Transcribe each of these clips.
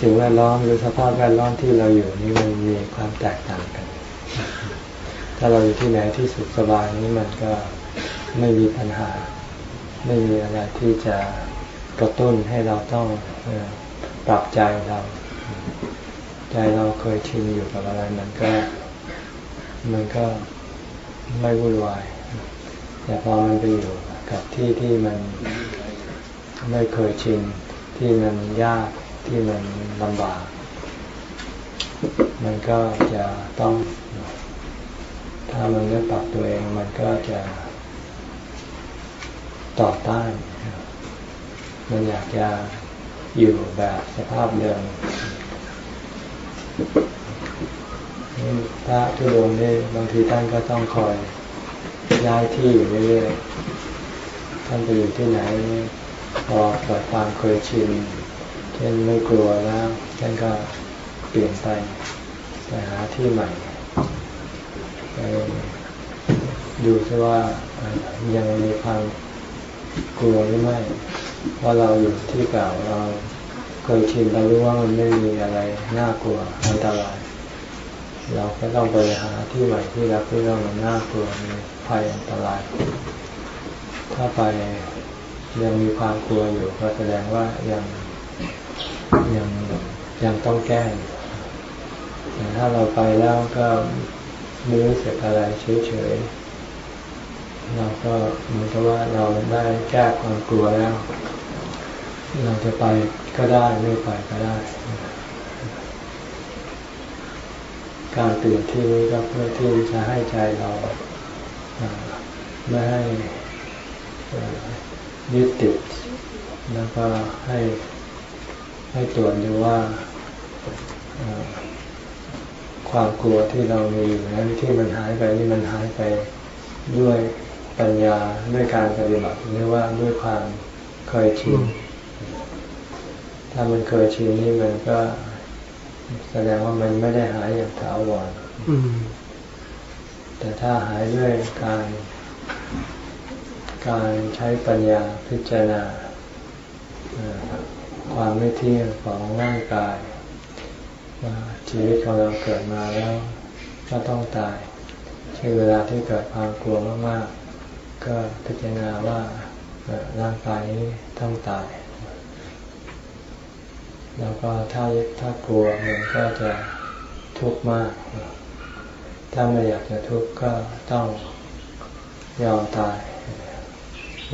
สิ่งแวดล้อมหรือสภาพแวดล้อมที่เราอยู่นี่มันมีความแตกต่างกัน ถ้าเราอยู่ที่ไหนที่สุขสบายนี่มันก็ไม่มีปัญหา ไม่มีอะไรที่จะกระตุ้นให้เราต้องปรับใจเรา ใจเราเคยชินอยู่กับอะไรมันก็มันก็ไม่วุ่นวายแต่พอมันไปอยู่กับที่ที่มันไม่เคยชินที่มันยาก ที่มันลำบาก มันก็จะต้อง ถ้ามันไม่ปรับตัวเองมันก็จะต่อต้าน มันอยากจะอยู่แบบสภาพเดิมพระทุดงนี่บางทีท่านก็ต้องคอยย้ายที่อยู่เรื่อยๆท่านไปอยู่ที่ไหนพอเกิดความเคยชิน เช่นไม่กลัวแล้วท่านก็เปลี่ยนไปไปหาที่ใหม่ไปดูซิว่ายังมีความกลัวหรือไม่เพราเราอยู่ที่เก่าเราเคยชินเรารู้ว่ามันไม่มีอะไรน่ากลัวอันตราย เราก็ต้องไปหาที่ใหม่ที่เราคิดว่ามันน่ากลัวมีภัยอันตราย ถ้าไปยังมีความกลัวอยู่ก็แสดงว่ายัง ยังยังต้องแก้แต่ถ้าเราไปแล้วก็ไม่รู้สึกอะไรเฉยๆเราก็เหมือนกับว่าเราได้แก้ความกลัวแล้ว เราจะไปก็ได้ไม่ไปก็ได้ การตื่นที่นี้ก็เพื่อที่จะให้ใจเราไม่ให้ยึดติดแล้วก็ให้ ให้ตรวจดูว่าความกลัวที่เรามีอยู่นั้นที่มันหายไปนี่มันหายไปด้วยปัญญาด้วยการปฏิบัติหรือว่าด้วยความเคยชินถ้ามันเคยชินนี่มันก็แสดงว่ามันไม่ได้หายอย่างถาวรแต่ถ้าหายด้วยการการใช้ปัญญาพิจารณา ความไม่เที่ยงของร่างกายว่าชีวิตของเราเกิดมาแล้วก็ต้องตายใช่เวลาที่เกิดความกลัวมากๆ ก็พิจารณาว่าร่างกายนี้ต้องตาย แล้วก็ถ้าถ้ากลัวมันก็จะทุกข์มาก ถ้าไม่อยากจะทุกข์ก็ต้องยอมตาย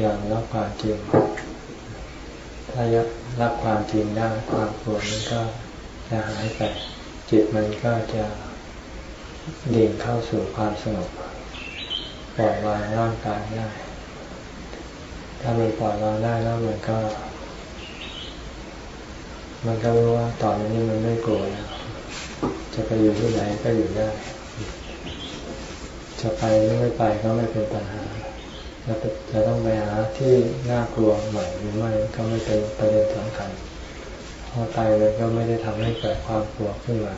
ยอมรับความจริง ถ้า รับความจริงได้ความกลัวมันก็จะหายไปจิตมันก็จะดิ่งเข้าสู่ความสงบปล่อยวางร่างกายได้ ถ้ามันปล่อยวางได้แล้วมันก็ มันก็รู้ว่าตอนนี้มันไม่กลัวแล้วจะไปอยู่ที่ไหนก็อยู่ได้ จะไปหรือไม่ไปก็ไม่เป็นปัญหา จะจะต้องไปหาที่น่ากลัวใหม่หรือไม่ก็ไม่เป็นประเด็นสำคัญพอไปเลยก็ไม่ได้ทำให้เกิดความกลัวขึ้นมา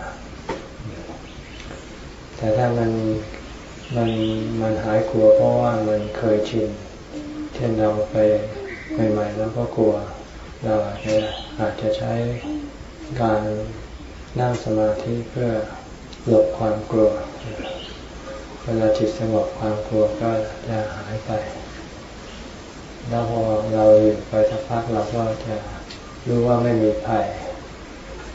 แต่ถ้ามันมันมันหายกลัวเพราะว่ามันเคยชิน เช่นเราไปใหม่ๆแล้วก็กลัว เราอาจจะอาจจะใช้การนั่งสมาธิเพื่อหลบความกลัว เวลาจิตสงบความกลัวก็จะหายไป แล้วพอเราอยู่ไปสักพักเราก็จะรู้ว่าไม่มีภัย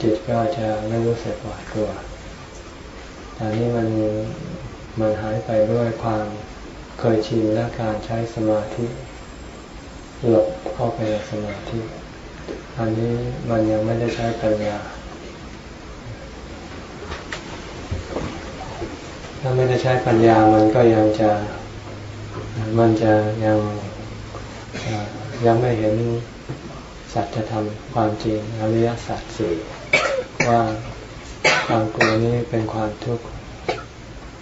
จิตก็จะไม่รู้สึกหวาดกลัวแต่นี้มันมันหายไปด้วยความเคยชินและการใช้สมาธิหลบเข้าไปในสมาธิ อันนี้มันยังไม่ได้ใช้ปัญญา ถ้าไม่ได้ใช้ปัญญามันก็ยังจะมันจะยังยังไม่เห็นสัจธรรมความจริงอริยสัจสี่ว่าความกลัวนี้เป็นความทุกข์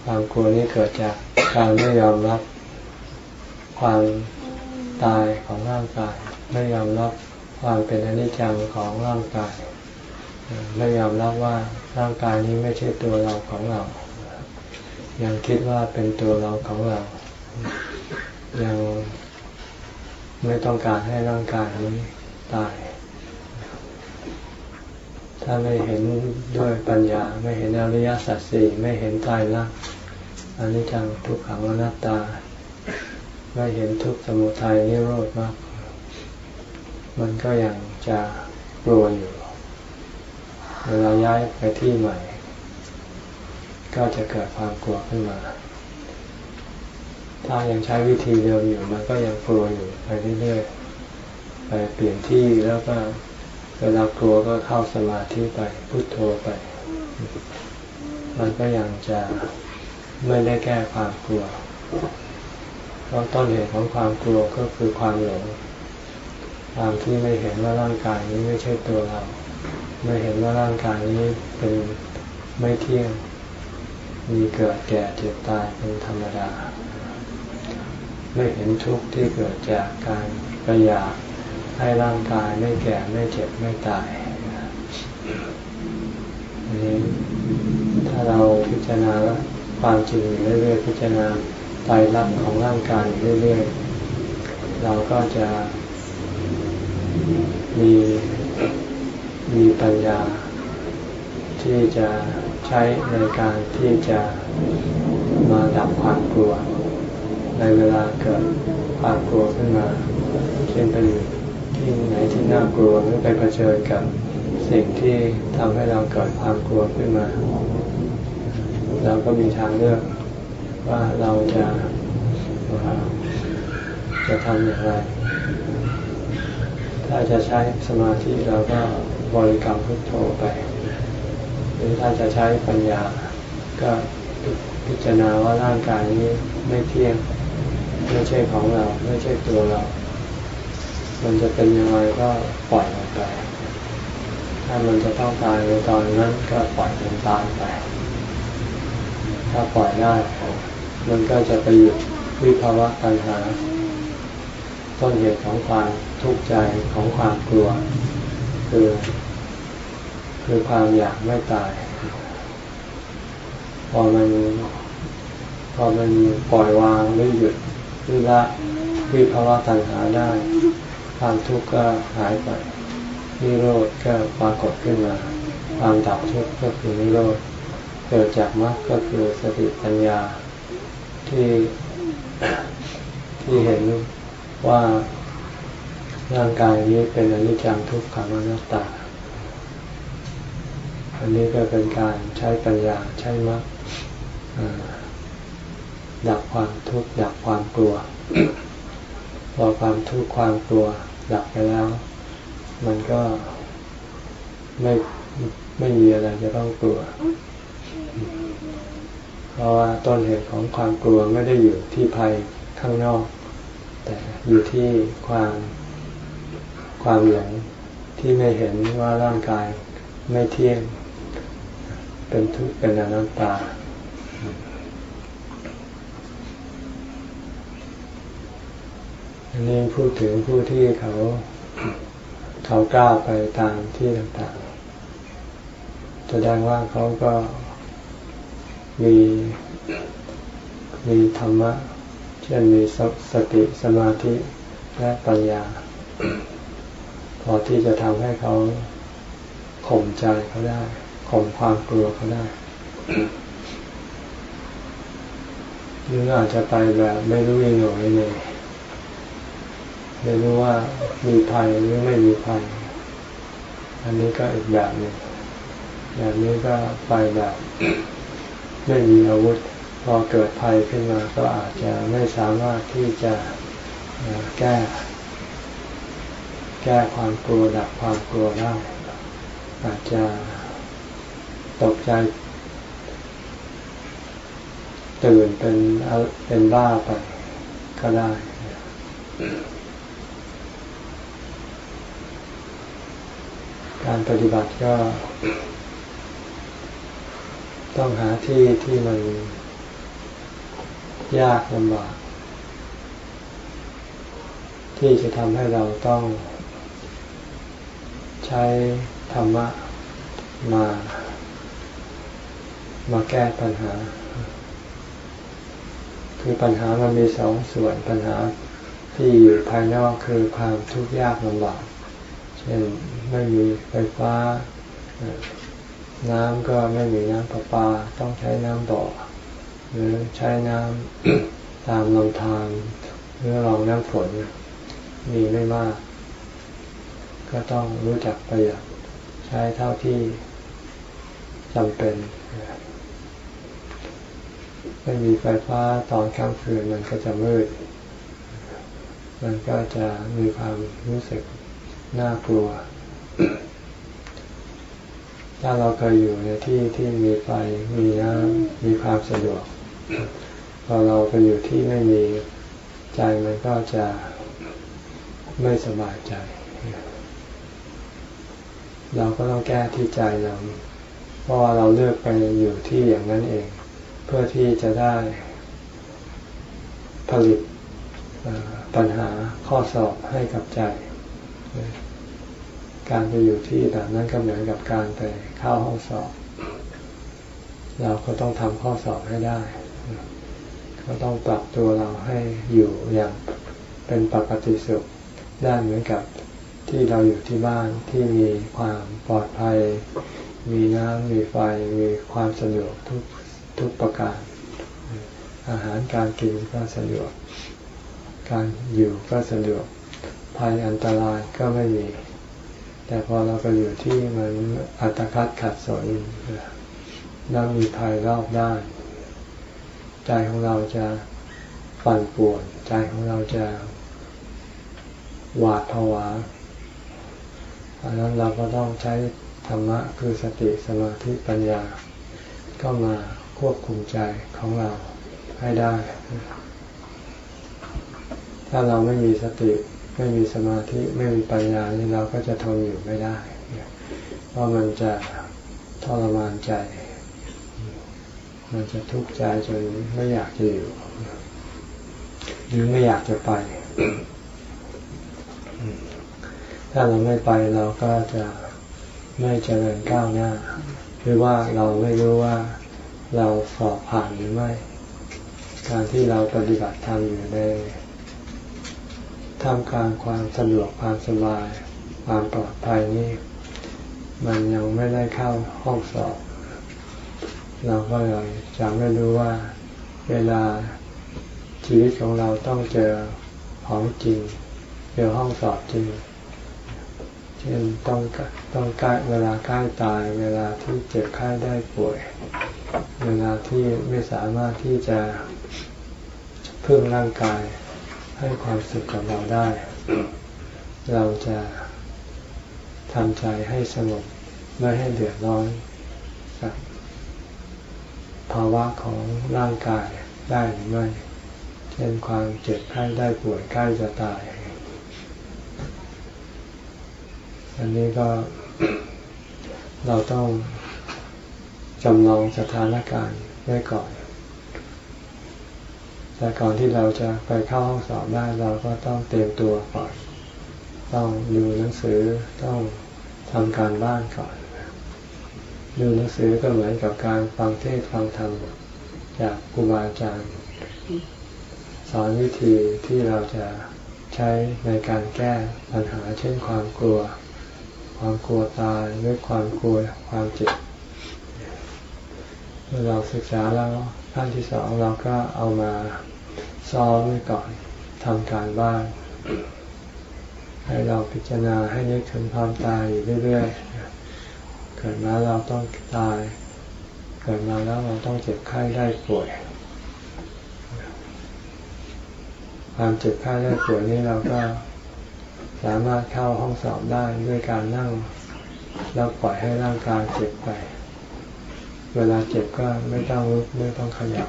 ความกลัวนี้เกิดจากการไม่ยอมรับความตายของร่างกาย ไม่ยอมรับความเป็นอนิจจังของร่างกาย ไม่ยอมรับว่าร่างกายนี้ไม่ใช่ตัวเราของเรา ยังคิดว่าเป็นตัวเราของเรา ยังไม่ต้องการให้ร่างกายนี้ตาย ถ้าไม่เห็นด้วยปัญญา ไม่เห็นอริยสัจสี่ไม่เห็นตายรักอนิจจังทุกขังอนัตตา ไม่เห็นทุกสมุทัยนิโรธมาก มันก็ยังจะกลัวอยู่เวลาย้ายไปที่ใหม่ ก็จะเกิดความกลัวขึ้นมา ถ้ายังใช้วิธีเดิมอยู่มันก็ยังกลัวอยู่ไปเรื่อยๆ ไปเปลี่ยนที่แล้วก็เวลากลัวก็เข้าสมาธิไปพุโทโธไป มันก็ยังจะไม่ได้แก้ความกลัว เพราะต้นเหตุของความกลัวก็คือความหลง ความที่ไม่เห็นว่าร่างกายนี้ไม่ใช่ตัวเรา ไม่เห็นว่าร่างกายนี้เป็นไม่เที่ยง มีเกิดแก่เจ็บตายเป็นธรรมดา ไม่เห็นทุกข์ที่เกิดจากการประยาให้ร่างกายไม่แก่ไม่เจ็บไม่ตายนี้ถ้าเราพิจารณาความจริงเรื่อยๆพิจารณาไตรลักษณ์ของร่างกายเรื่อยๆเราก็จะมีมีปัญญาที่จะ ใช้ในการที่จะมาดับความกลัว ในเวลาเกิดความกลัวขึ้นมา เช่นไปอยู่ที่ไหนที่น่ากลัวหรือไปเผชิญกับสิ่งที่ทำให้เราเกิดความกลัวขึ้นมา เราก็มีทางเลือกว่าเราจะจะทำอย่างไร ถ้าจะใช้สมาธิเราก็บริกรรมพุทโธไป รือถ้าจะใช้ปัญญา ก็พิจารณาว่าร่างกายนี้ไม่เที่ยง ไม่ใช่ของเรา ไม่ใช่ตัวเรา มันจะเป็นยังไงก็ปล่อยมันไป ถ้ามันจะต้องตายในตอนนั้นก็ปล่อยมันตายไป ถ้าปล่อยได้ มันก็จะไปหยุดวิภาวะปัญหา ต้นเหตุของความทุกข์ใจของความกลัว คือ คือความอยากไม่ตาย พอมันพอมันปล่อยวางหรือหยุดหรือละวิภาวะตัณหาได้ ความทุกข์ก็หายไปนิโรธก็ปรากฏขึ้นมา ความดับทุกข์ก็คือนิโรธเกิดจากมรรคก็คือสติปัญญาที่ที่เห็นว่าร่างกายนี้เป็นอนิจจังทุกขังอนัตตา อันนี้ก็เป็นการใช้ปัญญาใช้มรรคดับความทุกข์ดับความกลัว พอความทุกข์ความกลัว ดับไปแล้ว มันก็ไม่ไม่มีอะไรจะต้องกลัว เพราะว่าต้นเหตุของความกลัวไม่ได้อยู่ที่ภัยข้างนอก แต่อยู่ที่ความความหลงที่ไม่เห็นว่าร่างกายไม่เที่ยง เป็นทุกข์เป็นอนัตตา อันนี้พูดถึงผู้ที่เขาเขากล้าไปตามที่ต่างๆ แสดงว่าเขาก็มีมีธรรมะ เช่นมีสติสมาธิและปัญญา พอที่จะทำให้เขาข่มใจเขาได้ ข่มความกลัวเขาได้หรืออาจจะไปแบบไม่รู้ยังไงเลยไม่รู้ว่ามีภัยหรือไม่มีภัย อันนี้ก็อีกแบบหนึ่งแบบนี้ก็ไปแบบไม่มีอาวุธ พอเกิดภัยขึ้นมาก็อาจจะไม่สามารถที่จะแก้ แก้ความกลัวดับความกลัวได้อาจจะ ตกใจตื่นเป็นเป็นบ้าไปก็ได้ การปฏิบัติก็ ต้องหาที่ที่มัน ยากลำบาก ที่จะทำให้เราต้อง ใช้ธรรมะมา มาแก้ปัญหา คือปัญหามันมีสองส่วนปัญหาที่อยู่ภายนอกคือความทุกข์ยากลำบากเช่นไม่มีไฟฟ้า น้ำก็ไม่มีน้ำประปา ต้องใช้น้ำบ่อ หรือใช้น้ำตามลำธารหรือรองน้ำฝนมีไม่มาก ก็ต้องรู้จักประหยัดใช้เท่าที่จำเป็น ไม่มีไฟฟ้าตอนกลางคืนมันก็จะมืด มันก็จะมีความรู้สึกน่ากลัว ถ้าเราเคยอยู่ในที่ที่มีไฟ มีน้ำมีความสะดวก พอเราไปอยู่ที่ไม่มีใจมันก็จะไม่สบายใจ เราก็ต้องแก้ที่ใจเรา เพราะว่าเราเลือกไปอยู่ที่อย่างนั้นเอง พื่อที่จะได้ผลิตปัญหาข้อสอบให้กับใจ การไปอยู่ที่แบบนั้นก็เหมือนกับการไปเข้าห้องสอบ เราก็ต้องทำข้อสอบให้ได้ ก็ต้องปรับตัวเราให้อยู่อย่างเป็นปกติสุขได้เหมือนกับที่เราอยู่ที่บ้านที่มีความปลอดภัย มีน้ำมีไฟมีความสะดวกทุก ทุกประการ อาหารการกินก็สะดวก การอยู่ก็สะดวกภัยอันตรายก็ไม่มี แต่พอเราไปอยู่ที่มันอัตคัดขัดสนแล้วมีภัยรอบด้าน ใจของเราจะปั่นป่วน ใจของเราจะหวาดผวาอันนั้นเราก็ต้องใช้ธรรมะคือสติสมาธิปัญญา ก็มา ควบคุมใจของเราให้ได้ ถ้าเราไม่มีสติ ไม่มีสมาธิ ไม่มีปัญญานี่เราก็จะทนอยู่ไม่ได้ เพราะมันจะทรมานใจ มันจะทุกข์ใจจนไม่อยากจะอยู่ หรือไม่อยากจะไป ถ้าเราไม่ไปเราก็จะไม่เจริญก้าวหน้าหรือว่าเราไม่รู้ว่า เราสอบผ่านหรือไม่ การที่เราปฏิบัติธรรมอยู่ในท่ามกลางความสะดวกความสบาย ความปลอดภัยนี่มันยังไม่ได้เข้าห้องสอบ เราก็เลยจะไม่รู้ว่าเวลาชีวิตของเราต้องเจอของจริง เจอห้องสอบจริง เช่นต้องต้องใกล้เวลาใกล้ตาย เวลาที่เจ็บไข้ได้ป่วย เวลาที่ไม่สามารถที่จะเพิ่มร่างกายให้ความสุขกับเราได้ เราจะทำใจให้สงบไม่ให้เดือดร้อนกับภาวะของร่างกายได้หรือไม่ เช่นความเจ็บไข้ได้ป่วยใกล้จะตาย อันนี้ก็เราต้องจำลองสถานการณ์ไว้ก่อน แต่ก่อนที่เราจะไปเข้าห้องสอบได้เราก็ต้องเตรียมตัวก่อน ต้องดูหนังสือต้องทำการบ้านก่อน ดูหนังสือก็เหมือนกับการฟังเทศฟังธรรมจากครูบาอาจารย์ สอนวิธีที่เราจะใช้ในการแก้ปัญหาเช่นความกลัว ความกลัวตายหรือความกลัวความเจ็บเมื่อเราศึกษาแล้วขั้นที่สองเราก็เอามาซ้อมไว้ก่อนทำการบ้านให้เราพิจารณาให้นึกถึงความตายอยู่เรื่อยๆ เกิดมาเราต้องตาย เกิดมาแล้วเราต้องเจ็บไข้ได้ป่วย ความเจ็บไข้ได้ป่วยนี้เราก็ สามารถเข้าห้องสอบได้ด้วยการนั่งแล้วปล่อยให้ร่างกายเจ็บไป เวลาเจ็บก็ไม่ต้องลุกไม่ต้องขยับ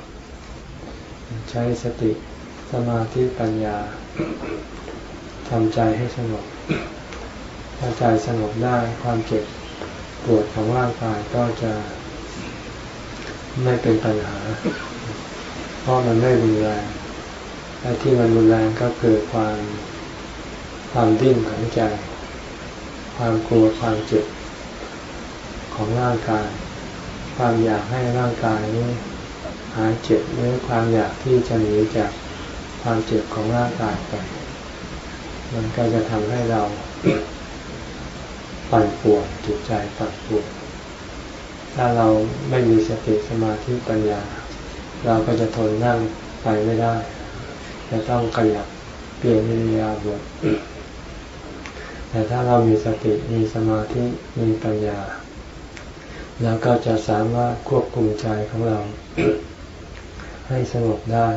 ใช้สติสมาธิปัญญาทำใจให้สงบถ้าใจสงบได้ความเจ็บปวดของร่างกายก็จะไม่เป็นปัญหา เพราะมันไม่รุนแรงแต่ที่มันรุนแรงก็คือความ ความดิ้นของใจ ความกลัวความเจ็บของร่างกาย ความอยากให้ร่างกายนี้หายเจ็บหรือความอยากที่จะหนีจากความเจ็บของร่างกายไป มันก็จะทำให้เราปั่นป่วนจิตใจปั่นป่วนถ้าเราไม่มีสติสมาธิปัญญา เราก็จะทนนั่งไปไม่ได้ จะต้องขยับเปลี่ยนอิริยาบถ แต่ถ้าเรามีสติมีสมาธิมีปัญญาแล้วก็จะสามารถควบคุมใจของเรา ให้สงบได้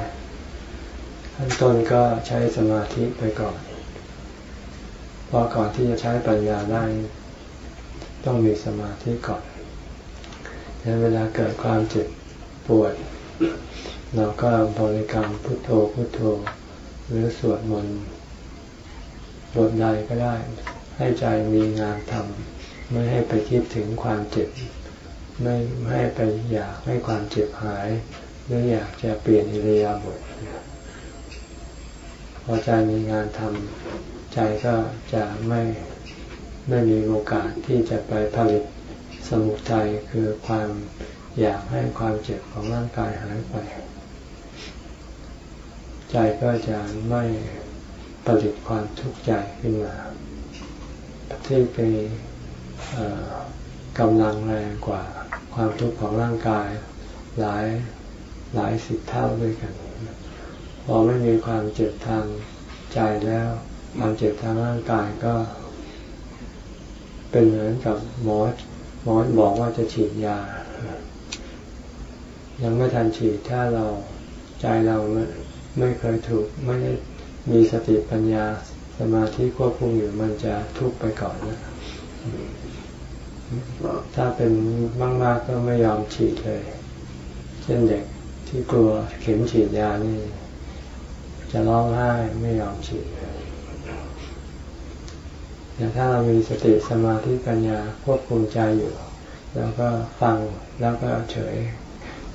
ขั้นต้นก็ใช้สมาธิไปก่อนเพราะก่อนที่จะใช้ปัญญาได้ ต้องมีสมาธิก่อนในเวลาเกิดความเจ็บปวด เราก็บริกรรมพุทโธพุทโธ หรือสวดมนต์ บทใดก็ได้ ให้ใจมีงานทำไม่ให้ไปคิดถึงความเจ็บ ไม่ให้ไปอยากให้ความเจ็บหายหรืออยากจะเปลี่ยนอิริยาบถพอใจมีงานทำใจก็จะไม่ไม่มีโอกาสที่จะไปผลิตสมุทัยคือความอยากให้ความเจ็บของร่างกายหายไป ใจก็จะไม่ ผลิตความทุกข์ใจขึ้นมาที่เป็นกำลังแรงกว่าความทุกข์ของร่างกายหลายหลายสิบเท่าด้วยกัน พอไม่มีความเจ็บทางใจแล้ว ความเจ็บทางร่างกายก็ เป็นเหมือนกับหมอหมอบอกว่าจะฉีดยา ยังไม่ทันฉีดถ้าเราใจเราไม่เคยถูกไม่ได้ มีสติปัญญาสมาธิควบคุมอยู่มันจะทุกข์ไปก่อนนะถ้าเป็นมากๆก็ไม่ยอมฉีดเลย เช่นเด็กที่กลัวเข็มฉีดยานี่ จะร้องไห้ไม่ยอมฉีดแต่ถ้าเรามีสติสมาธิปัญญาควบคุมใจอยู่ แล้วก็ฟังแล้วก็เฉย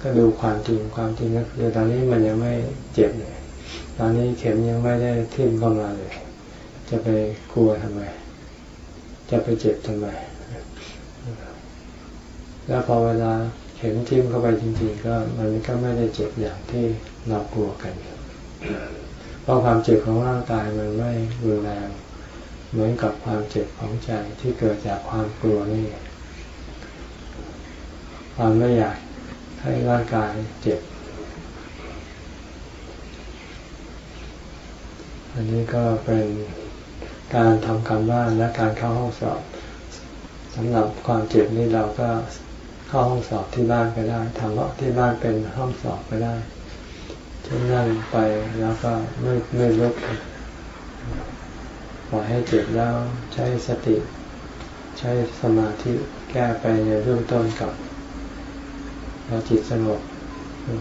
ก็ดูความจริงความจริงก็คือตอนนี้มันยังไม่เจ็บเลย ตอนนี้เข็มยังไม่ได้ทิ่มเข้ามาเลย จะไปกลัวทำไม จะไปเจ็บทำไม แล้วพอเวลาเข็มทิ่มเข้าไปจริง ๆ ก็มันก็ไม่ได้เจ็บอย่างที่เรากลัวกันเพราะความเจ็บของร่างกายมันไม่รุนแรงเหมือนกับความเจ็บของใจที่เกิดจากความกลัวนี่ความไม่อยากให้ร่างกายเจ็บ อันนี้ก็เป็นการทำการบ้านและการเข้าห้องสอบสำหรับความเจ็บนี่เราก็เข้าห้องสอบที่บ้านก็ได้ทำที่บ้านเป็นห้องสอบก็ได้เช่นนั่งไปแล้วก็ไม่ไม่ลุกปล่อยให้เจ็บแล้วใช้สติ ใช้สมาธิแก้ไปในเรื่องต้นกับพอจิตสงบ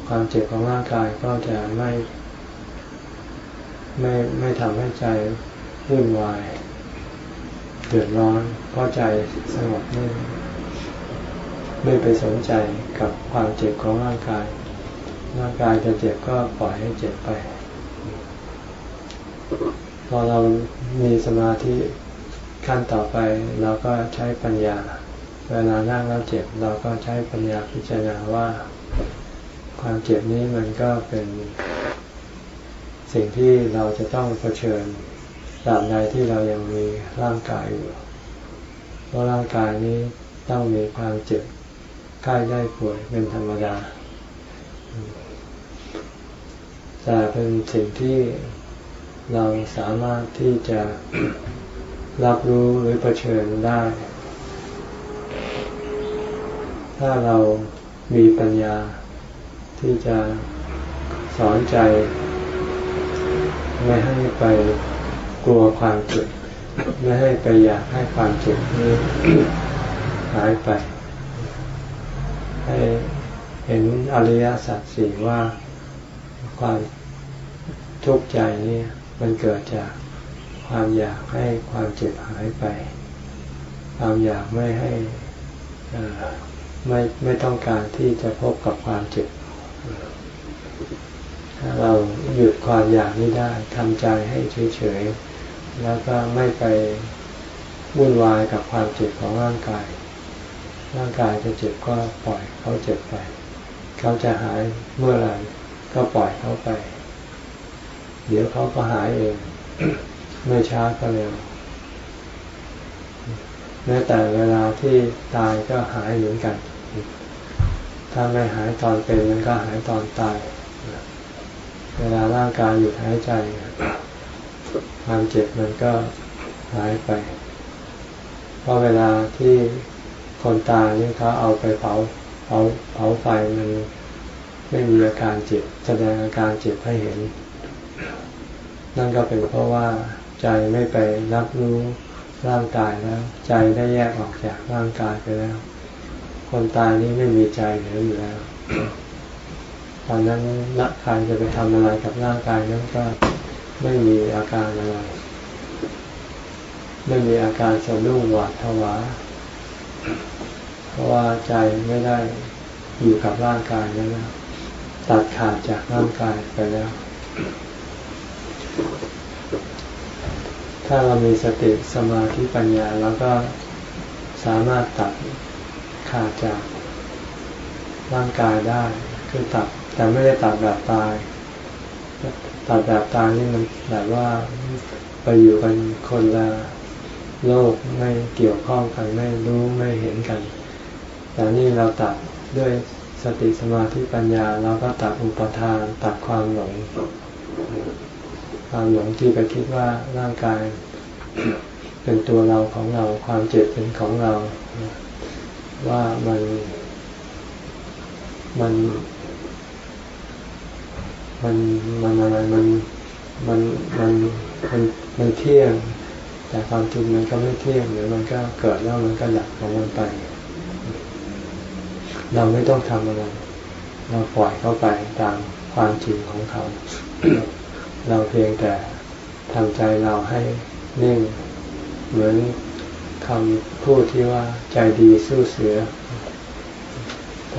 ความเจ็บของร่างกายก็จะไม่ ไม่ไม่ทำให้ใจวุ่นวายเดือดร้อนเพราะใจสงบไม่ไม่ไปสนใจกับความเจ็บของร่างกาย ร่างกายจะเจ็บก็ปล่อยให้เจ็บไป พอเรามีสมาธิขั้นต่อไปเราก็ใช้ปัญญา เวลานั่งแล้วเจ็บเราก็ใช้ปัญญาพิจารณาว่า ความเจ็บนี้มันก็เป็น สิ่งที่เราจะต้องเผชิญตาบใดที่เรายังมีร่างกายอยู่ เพราะร่างกายนี้ต้องมีความเจ็บไข้ได้ป่วยเป็นธรรมดา แต่เป็นสิ่งที่เราสามารถที่จะรับรู้หรือเผชิญได้ ถ้าเรามีปัญญาที่จะสอนใจ ไม่ให้ไปกลัวความเจ็บไม่ให้ไปอยากให้ความเจ็บนี้หายไป ให้เห็นอริยสัจสี่ว่าความทุกข์ใจนี้มันเกิดจากความอยากให้ความเจ็บหายไป ความอยากไม่ให้ไม่ไม่ต้องการที่จะพบกับความเจ็บ ถ้าเราหยุดความอยากนี้ได้ทำใจให้เฉยๆ แล้วก็ไม่ไปวุ่นวายกับความเจ็บของร่างกาย ร่างกายจะเจ็บก็ปล่อยเขาเจ็บไป เขาจะหายเมื่อไหร่ก็ปล่อยเขาไป เดี๋ยวเขาก็หายเอง ไม่ช้าก็เร็วแม้แต่เวลาที่ตายก็หายเหมือนกัน ถ้าไม่หายตอนเป็นมันก็หายตอนตาย เวลาร่างกายหยุดหายใจ ความเจ็บมันก็หายไป เพราะเวลาที่คนตายนี่เขาเอาไปเผาเผาเผาไฟมันไม่มีอาการเจ็บแสดงอาการเจ็บให้เห็น นั่นก็เป็นเพราะว่าใจไม่ไปรับรู้ร่างกายแล้ว ใจได้แยกออกจากร่างกายไปแล้ว คนตายนี้ไม่มีใจเหลืออยู่แล้ว ตอนนั้นละใครจะไปทำอะไรกับร่างกายนั้นก็ไม่มีอาการอะไร ไม่มีอาการสะดุ้งหวาดผวา เพราะว่าใจไม่ได้อยู่กับร่างกายนั้นแล้วตัดขาดจากร่างกายไปแล้ว ถ้าเรามีสติสมาธิปัญญาแล้วก็สามารถตัดขาดจากร่างกายได้คือตัด แต่ไม่ได้ตัดแบบตายตัดแบบตายนี่มันแบบว่าไปอยู่กันคนละโลกไม่เกี่ยวข้องกันไม่รู้ไม่เห็นกัน แต่นี่เราตัดด้วยสติสมาธิปัญญาเราก็ตัดอุปทานตัดความหลง ความหลงที่ไปคิดว่าร่างกายเป็นตัวเราของเราความเจ็บเป็นของเรา ว่ามันมัน มันมันอะไรมันมันมันมันมันเที่ยง แต่ความจริงมันก็ไม่เที่ยงหรือมันก็เกิดแล้วมันก็ดับของมันไป เราไม่ต้องทำอะไร เราปล่อยเข้าไปตามความจริงของเขา เราเพียงแต่ทำใจเราให้นิ่งเหมือนคำพูดที่ว่าใจดีสู้เสือ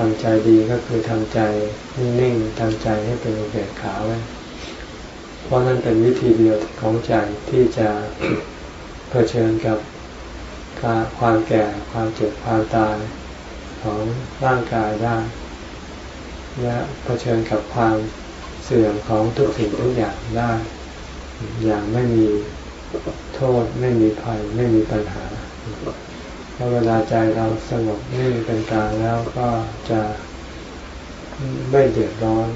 ทำใจดีก็คือทำใจนิ่งๆทำใจให้เป็นอุเบกขาไว้ เพราะนั่นเป็นวิธีเดียวของใจที่จะเผชิญกับความแก่ความเจ็บความตายของร่างกายได้ และเผชิญกับความเสื่อมของทุกสิ่งทุกอย่างได้ อย่างไม่มีโทษไม่มีภัยไม่มีปัญหา พอเวลาใจเราสงบนิ่งเป็นกลางแล้วก็จะไม่เดือดร้อน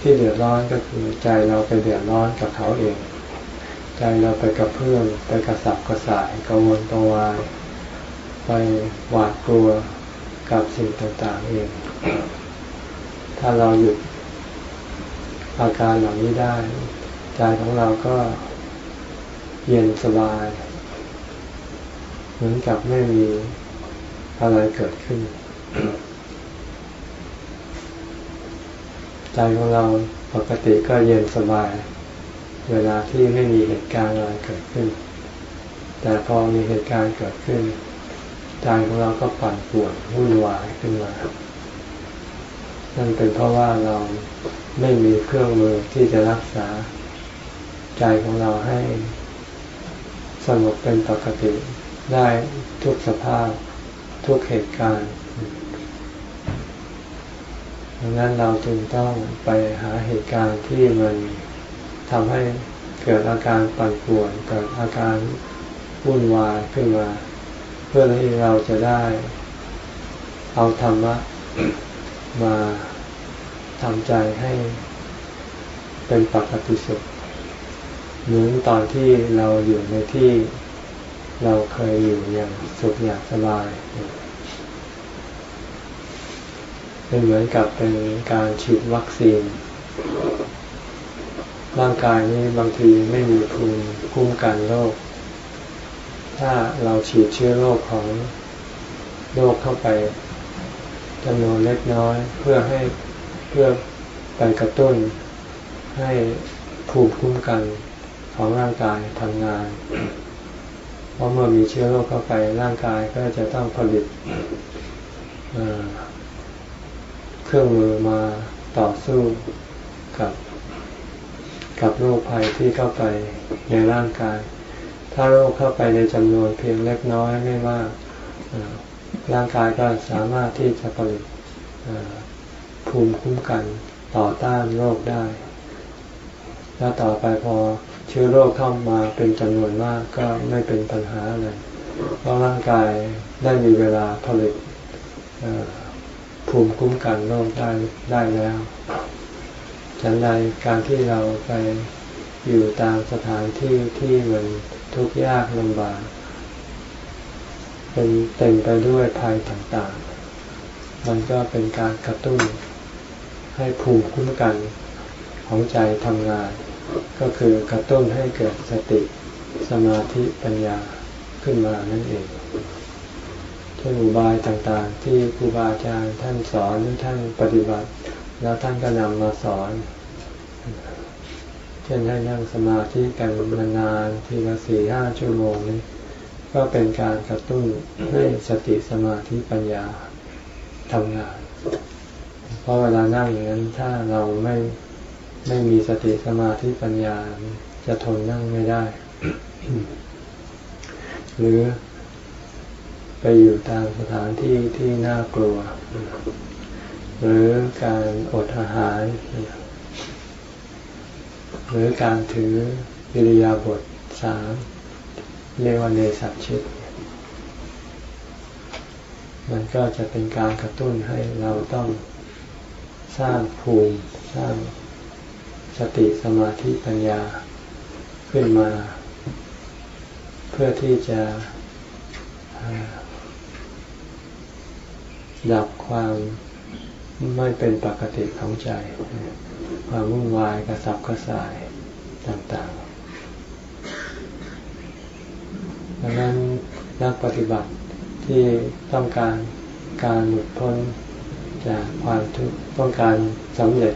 ที่เดือดร้อนก็คือใจเราไปเดือดร้อนกับเขาเอง ใจเราไปกับเพื่อนไปกระสับกระส่ายกังวลตัววายไปหวาดกลัวกับสิ่งต่างๆเอง ถ้าเราหยุดอาการเหล่านี้ได้ ใจของเราก็เย็นสบาย เหมือนกับไม่มีอะไรเกิดขึ้น ใจของเราปกติก็เย็นสบาย เวลาที่ไม่มีเหตุการณ์อะไรเกิดขึ้น แต่พอมีเหตุการณ์เกิดขึ้น ใจของเราก็ปั่นป่วนวุ่นวายขึ้นมานั่นเป็นเพราะว่าเราไม่มีเครื่องมือที่จะรักษา ใจของเราให้สงบเป็นปกติ ได้ทุกสภาพทุกเหตุการณ์ดังนั้นเราจึงต้องไปหาเหตุการณ์ที่มันทำให้เกิดอาการปั่นป่วนเกิดอาการวุ่นวายขึ้นมา เพื่อที่เราจะได้ เอาธรรมะมาทำใจให้เป็นปกติสุขเหมือนตอนที่เราอยู่ในที่ เราเคยอยู่อย่างสุขอย่างสบาย เป็นเหมือนกับเป็นการฉีดวัคซีน ร่างกายนี้บางทีไม่มีภูมิคุ้มกันโรค ถ้าเราฉีดเชื้อโรคของโรคเข้าไปจำนวนเล็กน้อยเพื่อให้เพื่อไปกระตุ้น ให้ภูมิคุ้มกันของร่างกายทำงาน เพราะเมื่อมีเชื้อโรคเข้าไปร่างกายก็จะต้องผลิตเครื่องมือมาต่อสู้กับ กับโรคภัยที่เข้าไปในร่างกาย ถ้าโรคเข้าไปในจำนวนเพียงเล็กน้อยไม่มากร่างกายก็สามารถที่จะผลิตภูมิคุ้มกันต่อต้านโรคได้ แล้วต่อไปพอ เชื้อโรคเข้ามาเป็นจำนวนมากก็ไม่เป็นปัญหาอะไรเพราะร่างกายได้มีเวลาผลิตภูมิคุ้มกันโรคได้ได้แล้วฉันใดการที่เราไปอยู่ตามสถานที่ที่มันทุกข์ยากลำบากเป็นเต็มไปด้วยภัยต่างๆ มันก็เป็นการกระตุ้นให้ภูมิคุ้มกันของใจทำงาน ก็คือกระตุ้นให้เกิดสติสมาธิปัญญาขึ้นมานั่นเองเช่นอุบายต่างๆ ที่ครูบาอาจารย์ท่านสอนท่านปฏิบัติ แล้วท่านก็นำมาสอน เช่นให้นั่งสมาธิกันนานๆทีละสี่ห้าชั่วโมงนี้ก็เป็นการกระตุ้นให้สติสมาธิปัญญาทำงาน เพราะเวลานั่งอย่างนั้นถ้าเราไม่ ไม่มีสติสมาธิปัญญาจะทนนั่งไม่ได้ หรือไปอยู่ตามสถานที่ที่น่ากลัว หรือการอดอาหาร หรือการถือวิริยาบทสามเรียกว่าเนสัตชิตมันก็จะเป็นการกระตุ้นให้เราต้องสร้างภูมิสร้าง สติสมาธิปัญญาขึ้นมา เพื่อที่จะดับความไม่เป็นปกติของใจ ความวุ่นวายกระสับกระส่ายต่างๆ ดังนั้นนักปฏิบัติที่ต้องการการหลุดพ้นจากความทุกข์ต้องการสำเร็จ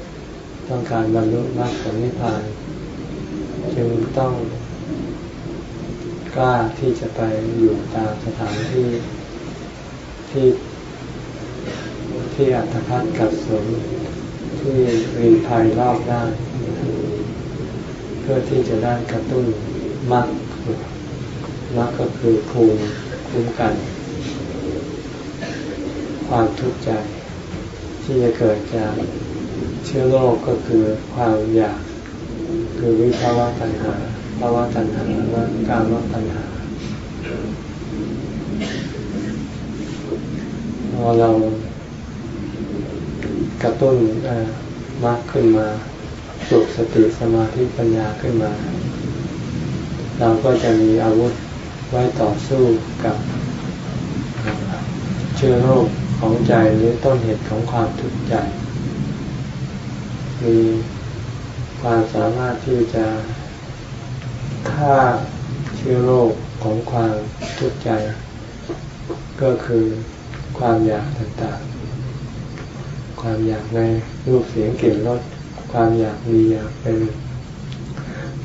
ต้องการบรรลุมรรคผลนิพพานจึงต้องกล้าที่จะไปอยู่ตามสถานที่ที่ที่อัตภัทกับสนที่มีภัยรอบด้านเพื่อที่จะได้กระตุ้นมรรคมรรคก็คือภูมิคุ้มกัน ความทุกข์ใจที่จะเกิดจาก เชื้อโรคก็คือความอยาก คือวิภาวะตัณหาภาวะตัณหาและการมตัณหาพอเรากระตุ้นมากขึ้นมาสุกสติสมาธิปัญญาขึ้นมา เราก็จะมีอาวุธไว้ต่อสู้กับเชื้อโรคของใจหรือต้นเหตุของความทุกข์ใจ มีความสามารถที่จะฆ่าเชื้อโรคของความทุกข์ใจ ก็คือความอยากต่างๆ ความอยากในรูปเสียงกลิ่นรสความอยากมีอยากเป็น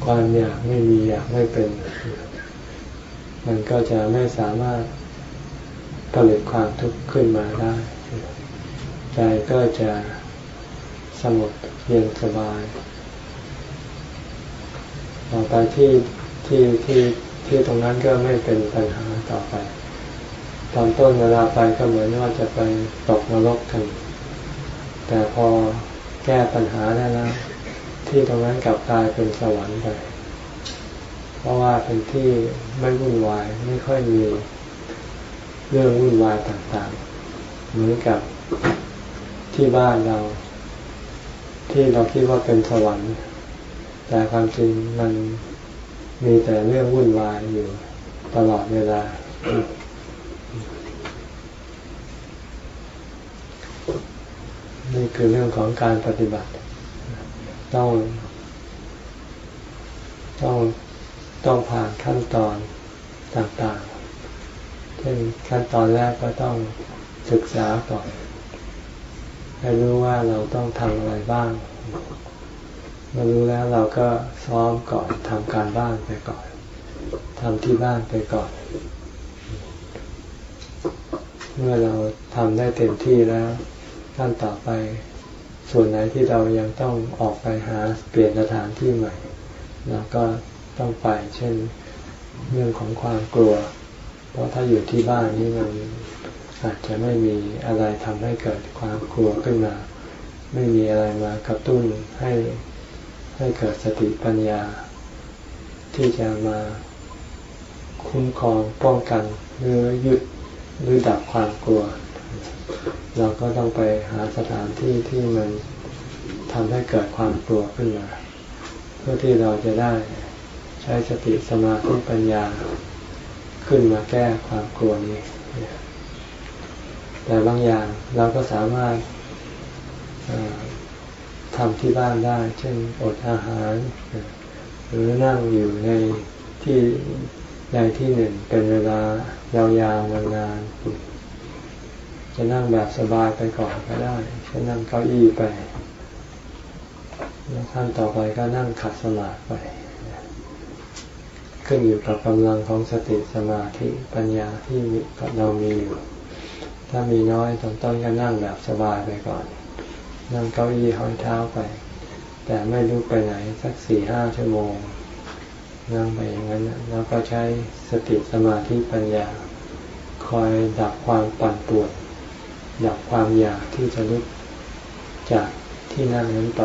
ความอยากไม่มีอยากไม่เป็น มันก็จะไม่สามารถผลิตความทุกข์ขึ้นมาได้ ใจก็จะ งบเย็นสบาย ต่อไปที่ที่ที่ที่ตรงนั้นก็ไม่เป็นปัญหาต่อไป ตอนต้นเวลาไปก็เหมือนว่าจะไปตกนรกกัน แต่พอแก้ปัญหาได้แล้วที่ตรงนั้นกลับกลายเป็นสวรรค์ไป เพราะว่าเป็นที่ไม่วุ่นวายไม่ค่อยมีเรื่องวุ่นวายต่างๆ เหมือนกับที่บ้านเรา ที่เราคิดว่าเป็นสวรรค์ แต่ความจริงมันมีแต่เรื่องวุ่นวายอยู่ตลอดเวลา นี่คือเรื่องของการปฏิบัติ ต้อง ต้องต้องผ่านขั้นตอนต่างๆเช่นขั้นตอนแรกก็ต้องศึกษาก่อน ให้รู้ว่าเราต้องทำอะไรบ้างเมารู้แล้วเราก็ซ้อมก่อนทำการบ้านไปก่อนทำที่บ้านไปก่อน เมื่อเราทำได้เต็มที่แล้วขั้นต่อไปส่วนไหนที่เรายังต้องออกไปหาเปลี่ยนสถานที่ใหม่เราก็ต้องไปเช่นเรื่องของความกลัว เพราะถ้าอยู่ที่บ้านนี่มัน อาจจะไม่มีอะไรทำให้เกิดความกลัวขึ้นมา ไม่มีอะไรมากระตุ้นให้ให้เกิดสติปัญญา ที่จะมาคุ้มครองป้องกันหรือหยุดหรือดับความกลัว เราก็ต้องไปหาสถานที่ที่มันทำให้เกิดความกลัวขึ้นมา เพื่อที่เราจะได้ใช้สติสมาธิปัญญา ขึ้นมาแก้ความกลัวนี้ แต่บางอย่างเราก็สามารถทำที่บ้านได้ เช่นอดอาหาร หรือนั่งอยู่ในที่ใดที่หนึ่งเป็นเวลายาวๆวันาน จะนั่งแบบสบายไปก่อนก็ได้จะนั่งเก้าอี้ไปแล้วขั้นต่อไปก็นั่งขัดสมาธิไป ขึ้นอยู่กับกำลังของสติสมาธิปัญญาที่เรามีอยู่ ถ้ามีน้อยตอนต้นก็นั่งแบบสบายไปก่อน นั่งเก้าอี้ห้อยเท้าไป แต่ไม่รู้ไปไหนสักสี่ห้าชั่วโมง นั่งไปอย่างนั้นแล้วก็ใช้สติสมาธิปัญญา คอยดับความปั่นปวดดับความอยากที่จะลุกจากที่นั่งนั้นไป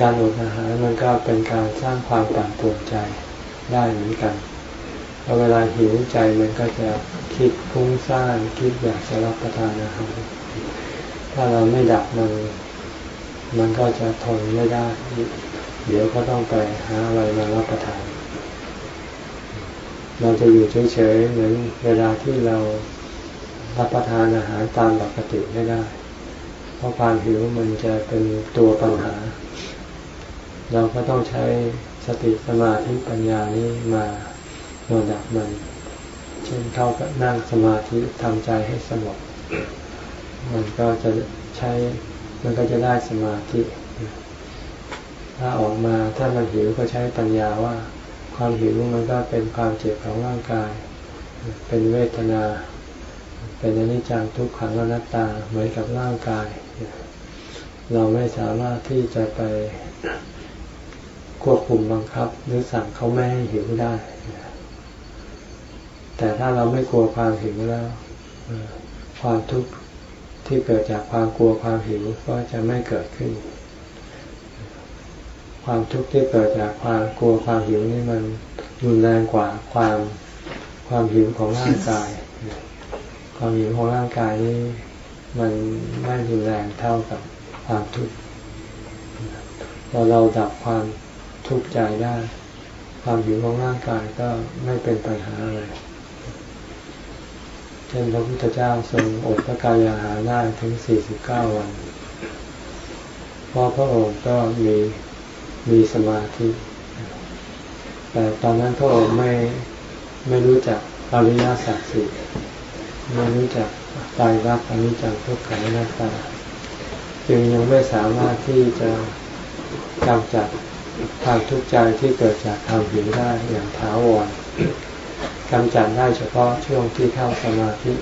การอดอาหารมันก็เป็นการสร้างความปั่นป่วนใจได้เหมือนกัน พอเวลาหิวใจมันก็จะคิดฟุ้งซ่านคิดอยากจะรับประทานอาหารถ้าเราไม่ดับมันมันก็จะทนไม่ได้ เดี๋ยวก็ต้องไปหาอะไรมารับประทาน เราจะอยู่เฉยๆเหมือนเวลาที่เรารับประทานอาหารตามปกติไม่ได้ เพราะความหิวมันจะเป็นตัวปัญหา เราก็ต้องใช้สติสมาธิปัญญานี้มา โนดับมันเช่นเข้ากับนั่งสมาธิทำใจให้สงบมันก็จะใช้มันก็จะได้สมาธิ ถ้าออกมาถ้ามันหิวก็ใช้ปัญญาว่า ความหิวมันก็เป็นความเจ็บของร่างกาย เป็นเวทนา เป็นอนิจจังทุกขังอนัตตาเหมือนกับร่างกาย เราไม่สามารถที่จะไปควบคุมบังคับ หรือสั่งเขาไม่ให้หิวได้ แต่ถ้าเราไม่กลัวความหิวแล้วความทุกข์ที่เกิดจากความกลัวความหิวก็จะไม่เกิดขึ้น ความทุกข์ที่เกิดจากความกลัวความหิวนี่มันรุนแรงกว่าความความหิวของร่างกาย ความหิวของร่างกายนี่มันไม่รุนแรงเท่ากับความทุกข์พอเราดับความทุกข์ใจได้ ความหิวของร่างกายก็ไม่เป็นปัญหาอะไร เช่นพระพุทธเจ้าทรงอดพระกายอาหารได้ถึงสี่สิบเก้าวัน เพราะพระองค์ก็มีมีสมาธิ แต่ตอนนั้นพระองค์ไม่ไม่รู้จักอริยสัจสี่ไม่รู้จักตายรักอนิจจังทุกขังนัตตา จึงยังไม่สามารถที่จะกำจัดความทุกข์ใจที่เกิดจากความหิวได้อย่างถาวร กำจัดได้เฉพาะช่วงที่เข้าสมาธิ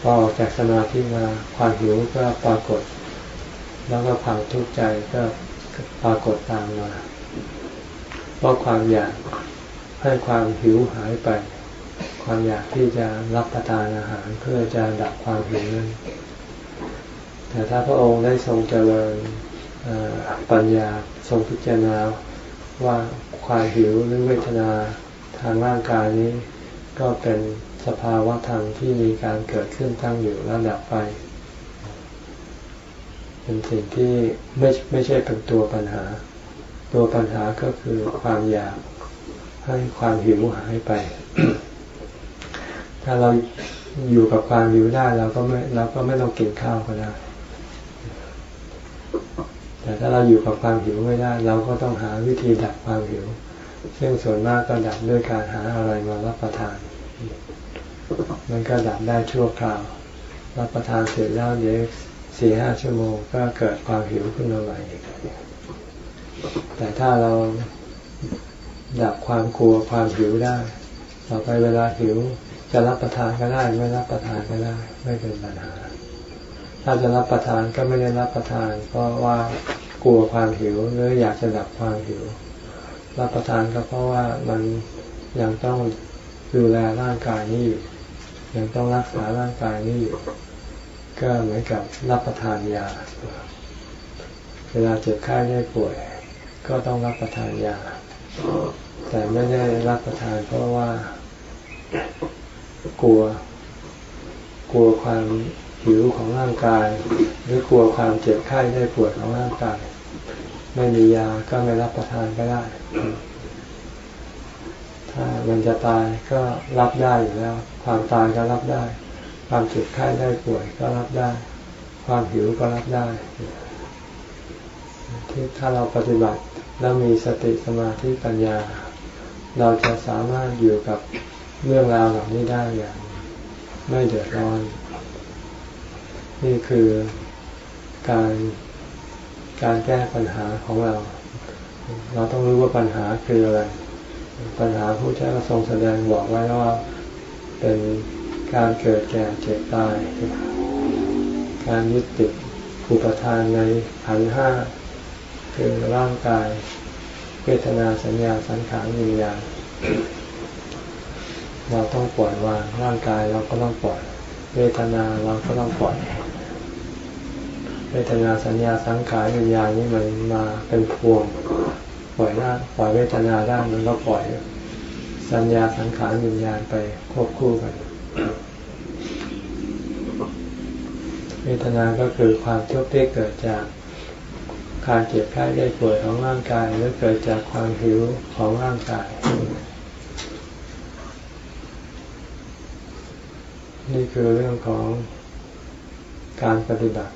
พอออกจากสมาธิมาความหิวก็ปรากฏ แล้วก็ความทุกข์ใจก็ปรากฏตามมาเพราะความอยากให้ความหิวหายไป ความอยากที่จะรับประทานอาหารเพื่อจะดับความหิวนั้นแต่ถ้าพระองค์ได้ทรงเจริญปัญญาทรงพิจารณาว่าความหิวหรือเวทนา ทางร่างกายนี้ ก็เป็นสภาวะธรรมที่มีการเกิดขึ้นตั้งอยู่แล้วดับไป เป็นสิ่งที่ไม่ไม่ใช่เป็นตัวปัญหา ตัวปัญหาก็คือความอยากให้ความหิวหายไป ถ้าเราอยู่กับความหิวได้เราก็ไม่เราก็ไม่ต้องกินข้าวก็ได้แต่ถ้าเราอยู่กับความหิวไม่ได้ เราก็ต้องหาวิธีดับความหิว ซึ่งส่วนมากก็ดับด้วยการหาอะไรมารับประทาน มันก็ดับได้ชั่วคราว รับประทานเสร็จแล้วเดี๋ยวสี่ห้าชั่วโมงก็เกิดความหิวขึ้นมาใหม่แต่ถ้าเราดับความกลัวความหิวได้ ต่อไปเวลาหิวจะรับประทานก็ได้ไม่รับประทานก็ได้ ไม่เป็นปัญหา ถ้าจะรับประทานก็ไม่ได้รับประทาน เพราะว่ากลัวความหิวหรืออยากจะดับความหิว รับประทานก็เพราะว่ามันยังต้องดูแลร่างกายนี้อยู่ยังต้องรักษาร่างกายนี้อยู่ ก็เหมือนกับรับประทานยา เวลาเจ็บไข้ได้ป่วย ก็ต้องรับประทานยา แต่ไม่ได้รับประทานเพราะว่า กลัว กลัวความหิวของร่างกาย หรือกลัวความเจ็บไข้ได้ปวดของร่างกาย ไม่มียาก็ไม่รับประทานก็ได้ ถ้ามันจะตายก็รับได้อยู่แล้ว ความตายก็รับได้ ความเจ็บไข้ได้ป่วยก็รับได้ ความหิวก็รับได้ ที่ถ้าเราปฏิบัติแล้วมีสติสมาธิปัญญา เราจะสามารถอยู่กับเรื่องราวเหล่านี้ได้อย่างไม่เดือดร้อน นี่คือการ การแก้ปัญหาของเรา เราต้องรู้ว่าปัญหาคืออะไร ปัญหาผู้เจ้าทรงแสดงบอกไว้ว่าเป็นการเกิดแก่เจ็บตาย การยึดติดอุปทานในขันห้าคือร่างกายเวทนาสัญญาสังขารวิญญาณเราต้องปล่อยวางร่างกายเราก็ต้องปล่อย เวทนาเราก็ต้องปล่อย เวทนาสัญญาสังขารวิญญาณนี่มันมาเป็นพวงปล่อยหน้าปล่อยเวทนาได้มันก็ปล่อย สัญญาสังขารวิญญาณไปควบคู่กัน เวทนาก็คือความทุกข์ที่เกิดจากการเจ็บไข้ได้ป่วยของร่างกายหรือเกิดจากความหิวของร่างกาย นี่คือเรื่องของการปฏิบัติ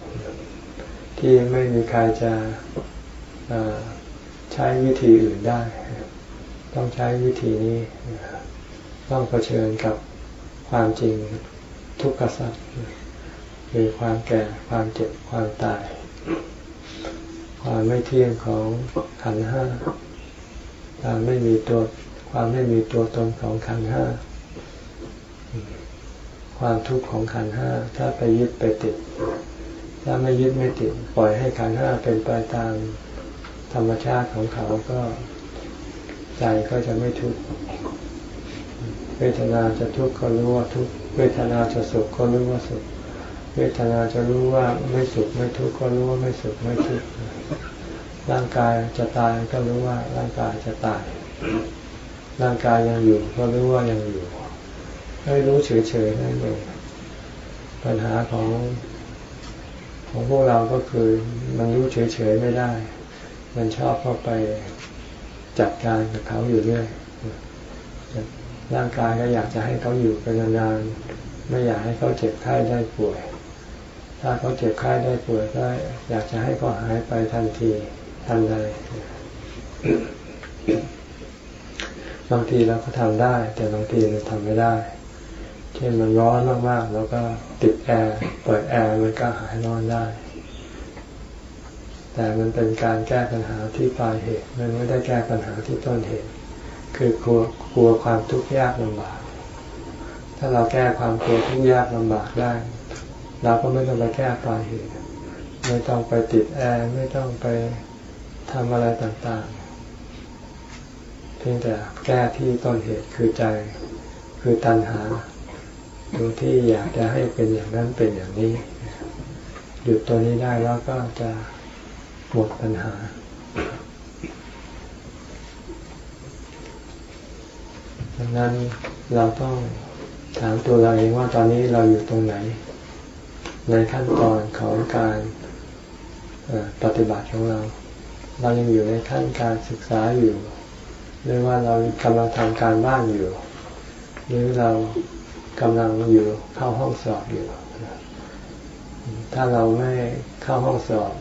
ที่ไม่มีใครจะใช้วิธีอื่นได้ ต้องใช้วิธีนี้ ต้องเผชิญกับความจริงทุกข์สัตว์คือความแก่ความเจ็บความตาย ความไม่เที่ยงของขันห้าความไม่มีตัวความไม่มีตัวตนของขันห้าความทุกข์ของขันห้าถ้าไปยึดไปติด ถ้าไม่ยึดไม่ติดปล่อยให้ขันห้าเป็นไปตามธรรมชาติของเขาก็ใจก็จะไม่ทุกข์เวทนาจะทุกข์ก็รู้ว่าทุกข์เวทนาจะสุขก็รู้ว่าสุข เวทนาจะรู้ว่าไม่สุขไม่ทุกข์ก็รู้ว่าไม่สุขไม่ทุกข์ร่างกายจะตายก็รู้ว่าร่างกายจะตาย ร่างกายยังอยู่ก็รู้ว่ายังอยู่ให้รู้เฉยๆนั่นเองปัญหาของ ของพวกเราก็คือมันรู้เฉยๆไม่ได้ มันชอบเข้าไปจัดการกับเขาอยู่เรื่อยร่างกายก็อยากจะให้เขาอยู่เป็นนานๆไม่อยากให้เขาเจ็บไข้ได้ป่วย ถ้าเขาเจ็บไข้ได้ป่วยก็อยากจะให้เขาหายไปทันทีทันใดบางทีเราก็ทำได้ แต่บางทีเราทำไม่ได้ เช่นมันร้อนมากๆแล้วก็ติดแอร์เปิดแอร์มันก็หายร้อนได้ แต่มันเป็นการแก้ปัญหาที่ปลายเหตุ มันไม่ได้แก้ปัญหาที่ต้นเหตุ คือกลัวกลัวความทุกข์ยากลำบาก ถ้าเราแก้ความกลัวทุกข์ยากลำบากได้ เราก็ไม่ต้องไปแก้ปลายเหตุ ไม่ต้องไปติดแอร์ไม่ต้องไปทำอะไรต่างๆ เพียงแต่แก้ที่ต้นเหตุคือใจคือตัณหา ดูที่อยากจะให้เป็นอย่างนั้นเป็นอย่างนี้ หยุดตัวนี้ได้แล้วก็จะหมดปัญหา ดังนั้นเราต้องถามตัวเราเองว่าตอนนี้เราอยู่ตรงไหน ในขั้นตอนของการปฏิบัติของเรา เรายังอยู่ในขั้นการศึกษาอยู่ หรือว่าเรากำลังทำการบ้านอยู่ หรือเรา กำลังอยู่เข้าห้องสอบอยู่ ถ้าเราไม่เข้าห้องสอบ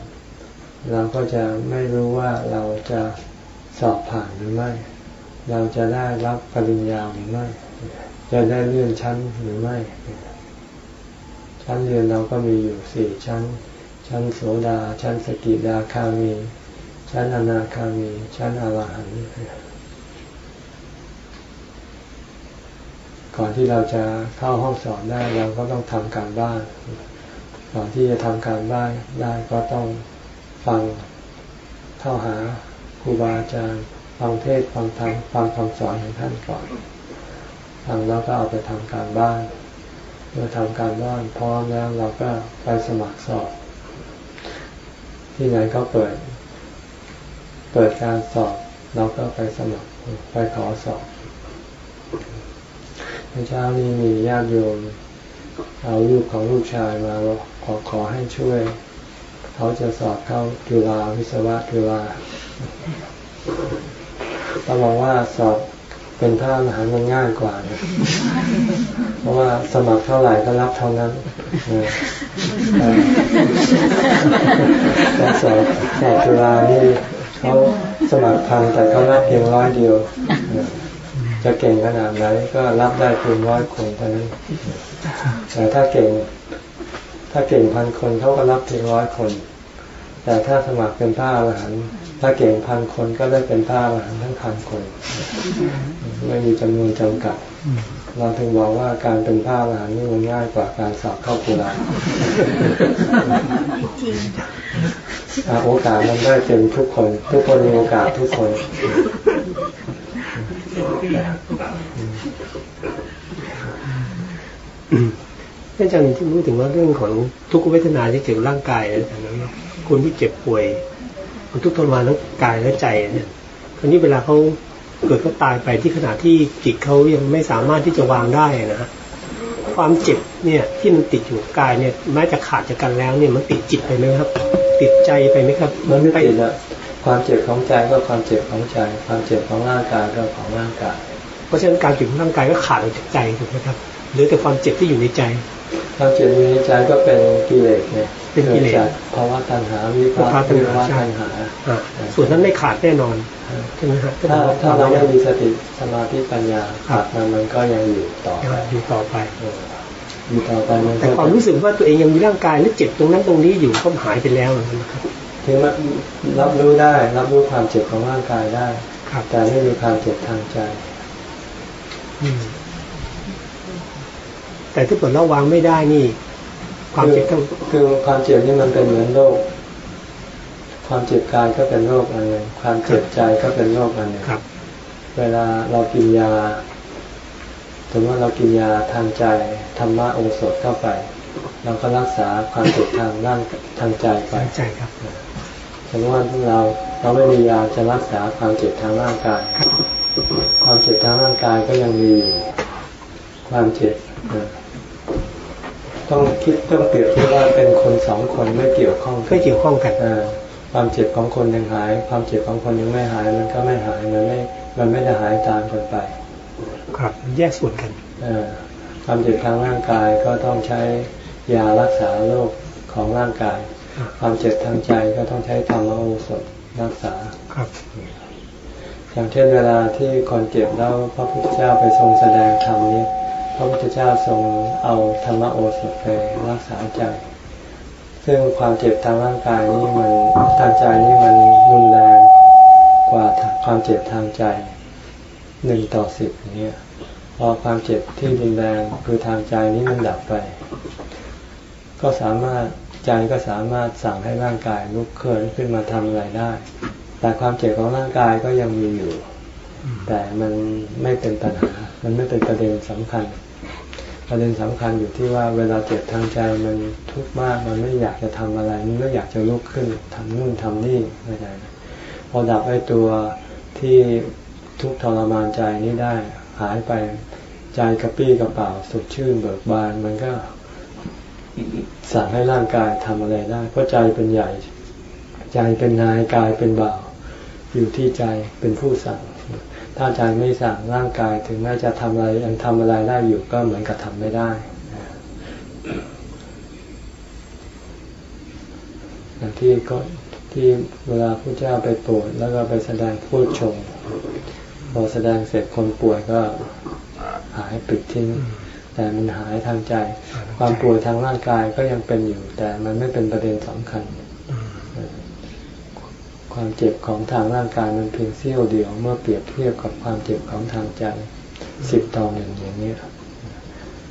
เราก็จะไม่รู้ว่าเราจะสอบผ่านหรือไม่ เราจะได้รับปริญญาหรือไม่ จะได้เลื่อนชั้นหรือไม่ ชั้นเรียนเราก็มีอยู่สี่ชั้น ชั้นโสดา ชั้นสกิดาคามี ชั้นอนาคามี ชั้นอรหันต์ ก่อนที่เราจะเข้าห้องสอบได้เราก็ต้องทำการบ้าน ก่อนที่จะทำการบ้านได้ก็ต้องฟังเข้าหาครูบาอาจารย์ฟังเทศฟังธรรมฟังคำสอนของท่านก่อนฟังแล้วก็เอาไปทำการบ้านเมื่อทำการบ้านพร้อมแล้วเราก็ไปสมัครสอบ ที่ไหนก็เปิด เปิดการสอบ เราก็ไปสมัครไปขอสอบ เมื่อเช้านี้มีญาติโยมเอาลูกของลูกชายมาขอขอให้ช่วย เขาจะสอบเข้าจุฬาวิศวะจุฬาต้องบอกว่าสอบเป็นพระอรหันต์มันง่ายกว่านะเพราะว่าสมัครเท่าไหร่ก็รับเท่านั้นแต่สอบสอบจุฬานี่เขาสมัครพันแต่เขารับเพียงร้อยเดียว จะเก่งขนาดไหนก็รับได้เพียงร้อยคนเท่านั้นแต่ถ้าเก่ง ถ้าเก่งพันคนเขาก็รับเพียงร้อยคน แต่ถ้าสมัครเป็นพระอรหันต์ถ้าเก่งพันคนก็ได้เป็นพระอรหันต์ทั้งพันคน ไม่มีจำนวนจำกัด เราถึงบอกว่าการเป็นพระอรหันต์นี่มันง่ายกว่าการสอบเข้ากุลาจริงโอกาสมันได้เป็นทุกคน ทุกคนมีโอกาสทุกคน อาจารย์ที่พูดถึงว่าเรื่องของทุกเวทนาที่เกี่ยวกับร่างกายนะนั้นคนที่เจ็บป่วยมันทุกทรมานทั้งกายและใจเนี่ยคราวนี้เวลาเขาเกิดเขาตายไปที่ขณะที่จิตเขายังไม่สามารถที่จะวางได้นะฮะความเจ็บเนี่ยที่มันติดอยู่กายเนี่ยแม้จะขาดจากกันแล้วเนี่ยมันติดจิตไปไหมครับ ติดใจไปไหมครับ มันไม่ติดละ ความเจ็บของใจก็ความเจ็บของใจ ความเจ็บของร่างกายก็ของร่างกาย เพราะฉะนั้นการเจ็บของร่างกายก็ขาดออกจากใจถูกไหมครับหรือแต่ความเจ็บที่อยู่ในใจความเจ็บอยู่ในใจก็เป็นกิเลสเนี่ยเป็นกิเลสภาวะตัณหาวิภาวะตัณหาส่วนนั้นไม่ขาดแน่นอนใช่ไหมครับถ้าถ้าเราไม่มีสติสมาธิปัญญาขาดมันมันก็ยังอยู่ต่อไปอยู่ต่อไปอยู่ต่อไปมันแต่ความรู้สึกว่าตัวเองยังมีร่างกายและเจ็บตรงนั้นตรงนี้อยู่ก็หายไปแล้วนะครับ ถึงรับรู้ได้ รับรู้ความเจ็บของร่างกายได้แต่ไม่มีความเจ็บทางใจแต่ถ้าเกิดเราวางไม่ได้นี่ ความเจ็บต้องคือความเจ็บนี่มันเป็นเหมือนโรคความเจ็บกายก็เป็นโรคอันหนึ่งความเจ็บใจก็เป็นโรคอันหนึ่งเวลาเรากินยาถึงว่าเรากินยาทางใจธรรมะโอสถเข้าไป เราก็รักษาความเจ็บทางร่างทางใจไปใจครับ ถึงว่าเราเราไม่มียาจะรักษาความเจ็บทางร่างกาย ความเจ็บทางร่างกายก็ยังมีความเจ็บต้องคิดต้องเปรียบเทียบว่าเป็นคนสองคนไม่เกี่ยวข้องไม่เกี่ยวข้องกันความเจ็บของคนยังหาย ความเจ็บของคนยังไม่หาย มันก็ไม่หายมันไม่มันไม่ได้หายตามกันไป ครับแยกส่วนกันความเจ็บทางร่างกายก็ต้องใช้ยารักษาโรคของร่างกาย ความเจ็บทางใจก็ต้องใช้ธรรมโอสถรักษาครับ อย่างเช่นเวลาที่คนเจ็บแล้วพระพุทธเจ้าไปทรงแสดงธรรมนี้พระพุทธเจ้าทรงเอาธรรมโอสถไปรักษาใจซึ่งความเจ็บทางร่างกายนี่มันทางใจนี่มันรุนแรงกว่าความเจ็บทางใจหนึ่งต่อสิบอย่างเงี้ยพอความเจ็บที่รุนแรงคือทางใจนี้มันดับไป ก็สามารถ ใจก็สามารถสั่งให้ร่างกายลุกเคลื่อนขึ้นมาทำอะไรได้ แต่ความเจ็บของร่างกายก็ยังมีอยู่ แต่มันไม่เป็นปัญหา มันไม่เป็นประเด็นสำคัญ ประเด็นสำคัญอยู่ที่ว่าเวลาเจ็บทางใจมันทุกข์มาก มันไม่อยากจะทำอะไร มันไม่อยากจะลุกขึ้นทำนู่นทำนี่ไม่ได้พอดับไอ้ตัวที่ทุกข์ทรมานใจนี้ได้ หายไปใจกระปี้กระเป๋าสดชื่นเบิกบานมันก็ สั่งให้ร่างกายทำอะไรได้ เพราะใจเป็นใหญ่ ใจเป็นนายกายเป็นบ่าว อยู่ที่ใจเป็นผู้สั่ง ถ้าใจไม่สั่งร่างกายถึงแม้จะทำอะไรยังทำอะไรได้อยู่ก็เหมือนกับทำไม่ได้อย่างที่ก็ที่เวลาพระเจ้าไปโปรดแล้วก็ไปแสดงพูดชงพอแสดงเสร็จคนป่วยก็หายปิดทิ้ง แต่มันหายทางใจ ความป่วยทางร่างกายก็ยังเป็นอยู่ แต่มันไม่เป็นประเด็นสำคัญ ความเจ็บของทางร่างกายมันเพียงเสี้ยวเดียว เมื่อเปรียบเทียบกับความเจ็บของทางใจสิบต่อหนึ่งอย่างนี้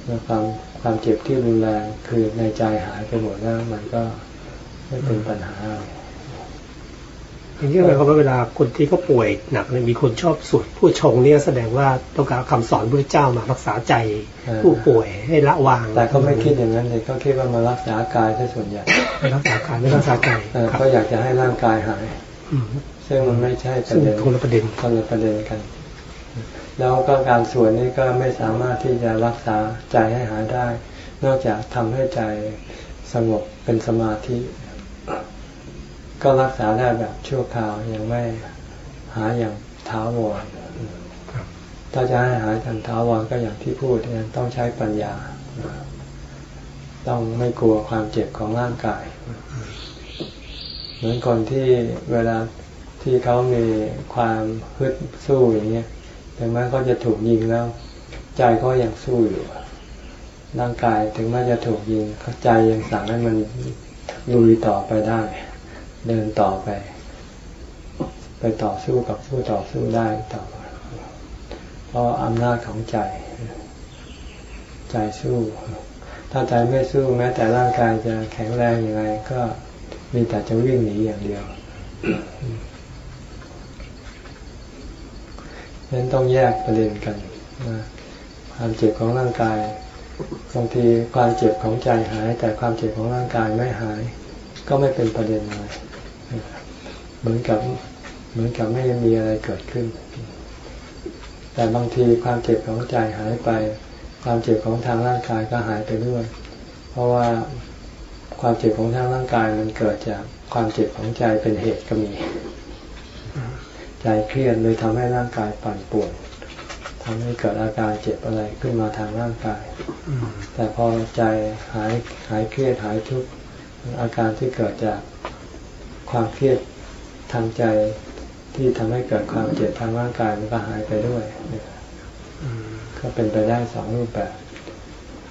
เมื่อความความเจ็บที่รุนแรงคือในใจหายไปหมดแล้วมันก็ไม่เป็นปัญหาอ ย่างที่เราเขาเวลาคนที่เขาป่วยหนักเนี่ยมีคนชอบสวดผู้ชงเนี่ยแสดงว่าต้องการคำสอนพระเจ้ามารักษาใจผู้ป่วยให้ละวาง แต่เขาไม่คิดอย่างนั้นเลยเขาคิดว่ามารักษากายซะส่วนใหญ่รักษากายไม่รักษาใจเขาอยากจะให้ร่างกายหายซึ่งมันไม่ใช่ประเด็นคนละประเด็นคนละประเด็นกัน แล้วก็การสวดนี้ก็ไม่สามารถที่จะรักษาใจให้หายได้ นอกจากทำให้ใจสงบเป็นสมาธิ ก็รักษาได้แบบชั่วคราวยังไม่หาอย่างท้าวรถ้าจะให้หายทันท้าวรก็อย่างที่พูดต้องใช้ปัญญา ต้องไม่กลัวความเจ็บของร่างกาย เหมือนคนที่เวลาที่เขามีความฮึดสู้อย่างเงี้ยถึงแม้เขาจะถูกยิงแล้ว ใจก็ยังสู้อยู่ร่างกายถึงแม้จะถูกยิงใจยังสั่งให้มันลุยต่อไปได้ เดินต่อไป ไปต่อสู้กับผู้ต่อสู้ได้ต่อเพราะอำนาจของใจ ใจสู้ ถ้าใจไม่สู้แม้แต่ร่างกายจะแข็งแรงยังไงก็มีแต่จะวิ่งหนีอย่างเดียวนั้นต้องแยกประเด็นกันความเจ็บของร่างกายบางทีความเจ็บของใจหาย แต่ความเจ็บของร่างกายไม่หาย ก็ไม่เป็นประเด็นอะไร เหมือนกับเหมือนกับไม่มีอะไรเกิดขึ้น แต่บางทีความเจ็บของใจหายไป ความเจ็บของทางร่างกายก็หายไปด้วย เพราะว่าความเจ็บของทางร่างกายมันเกิดจากความเจ็บของใจเป็นเหตุก็มี ใจเครียดเลยทำให้ร่างกายปั่นป่วนทำให้เกิดอาการเจ็บอะไรขึ้นมาทางร่างกาย แต่พอใจหายหายเครียดหายทุกข์อาการที่เกิดจากความเครียด ทางใจที่ทำให้เกิดความเจ็บทางร่างกายมันก็หายไปด้วยก็เป็นไปได้สองรูปแบบ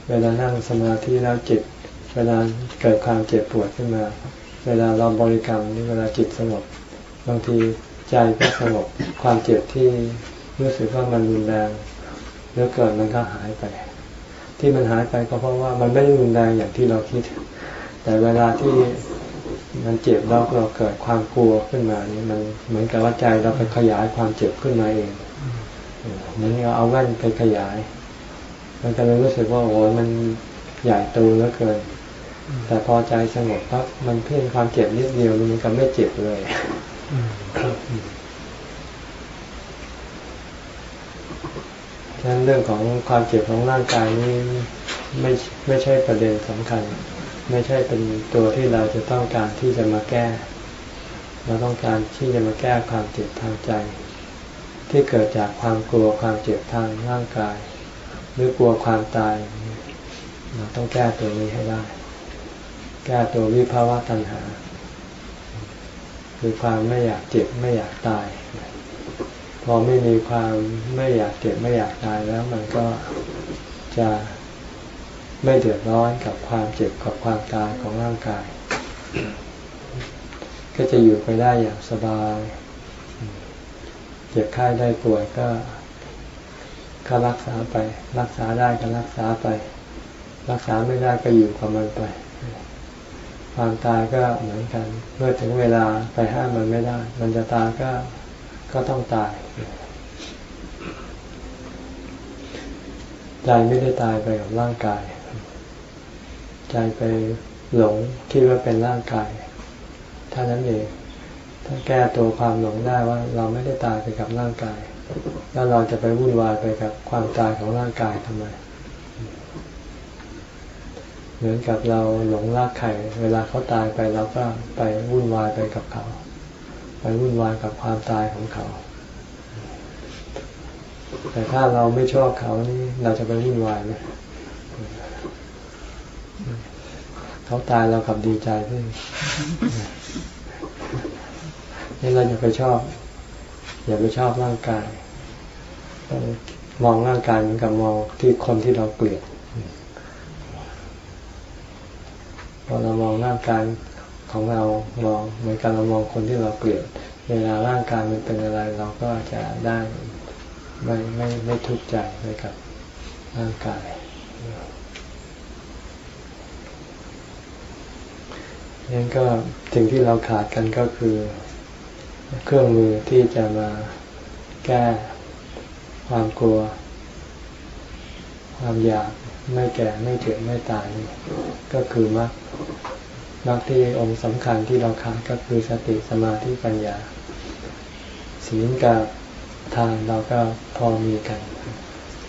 เวลานั่งสมาธิแล้วจิต เวลาเกิดความเจ็บปวดขึ้นมา เวลาเราบริกรรมนี่เวลาจิตสงบบางทีใจก็สงบความเจ็บที่รู้สึกว่ามันรุนแรงเลือเกินมันก็หายไป ที่มันหายไปก็เพราะว่ามันไม่รุนแรงอย่างที่เราคิด แต่เวลาที่ มันเจ็บแล้วเราเกิดความกลัวขึ้นมานี่มันเหมือนกับว่าใจเราไปขยายความเจ็บขึ้นมาเองเหมือนเราเอาแว่นไปขยาย มันก็เลยรู้สึกว่าโอ้มันใหญ่โตเหลือเกิน แต่พอใจสงบปั๊บมันเพิ่มความเจ็บนิดเดียวมันก็ไม่เจ็บเลยฉะนั้นเรื่องของความเจ็บของร่างกายนี้ไม่ไม่ใช่ประเด็นสำคัญ ไม่ใช่เป็นตัวที่เราจะต้องการที่จะมาแก้ เราต้องการที่จะมาแก้ความเจ็บทางใจ ที่เกิดจากความกลัวความเจ็บทางร่างกาย หรือกลัวความตาย เราต้องแก้ตัวนี้ให้ได้ แก้ตัววิภาวะตัณหา คือความไม่อยากเจ็บไม่อยากตาย พอไม่มีความไม่อยากเจ็บไม่อยากตายแล้วมันก็จะ ไม่เดือดร้อนกับความเจ็บกับความตายของร่างกาย ก็จะอยู่ไปได้อย่างสบาย เจ็บไข้ได้ป่วยก็ก็รักษาไป รักษาได้ก็รักษาไป รักษาไม่ได้ก็อยู่กับมันไป ความตายก็เหมือนกัน เมื่อถึงเวลาไปห้ามมันไม่ได้ มันจะตายก็ก็ต้องตายใจไม่ได้ตายไปกับร่างกาย ใจไปหลงคิดว่าเป็นร่างกายท่านั้นเองถ้าแก้ตัวความหลงได้ว่าเราไม่ได้ตายไปกับร่างกาย แล้วเราจะไปวุ่นวายไปกับความตายของร่างกายทำไม เหมือนกับเราหลงรักใครเวลาเขาตายไปเราก็ไปวุ่นวายไปกับเขา ไปวุ่นวายกับความตายของเขา แต่ถ้าเราไม่ชอบเขานี่เราจะไปวุ่นวายไหม เขาตายเรากับดีใจด้วยนี่เราอย่าไปชอบ อย่าไปชอบร่างกาย มองร่างกายเหมือนกับมองที่คนที่เราเกลียดพอเรามองร่างกายของเรามองเหมือนกันเรามองคนที่เราเกลียด เวลาร่างกายมันเป็นอะไรเราก็จะได้ไม่ไม่ไม่ทุกข์ใจไปกับร่างกาย นั่นก็สิ่งที่เราขาดกันก็คือเครื่องมือที่จะมาแก้ความกลัว ความอยากไม่แก่ไม่เจ็บไม่ตายก็คือมรรคมรรคที่องค์สำคัญที่เราขาดก็คือสติสมาธิปัญญาศีลกับทานเราก็พอมีกัน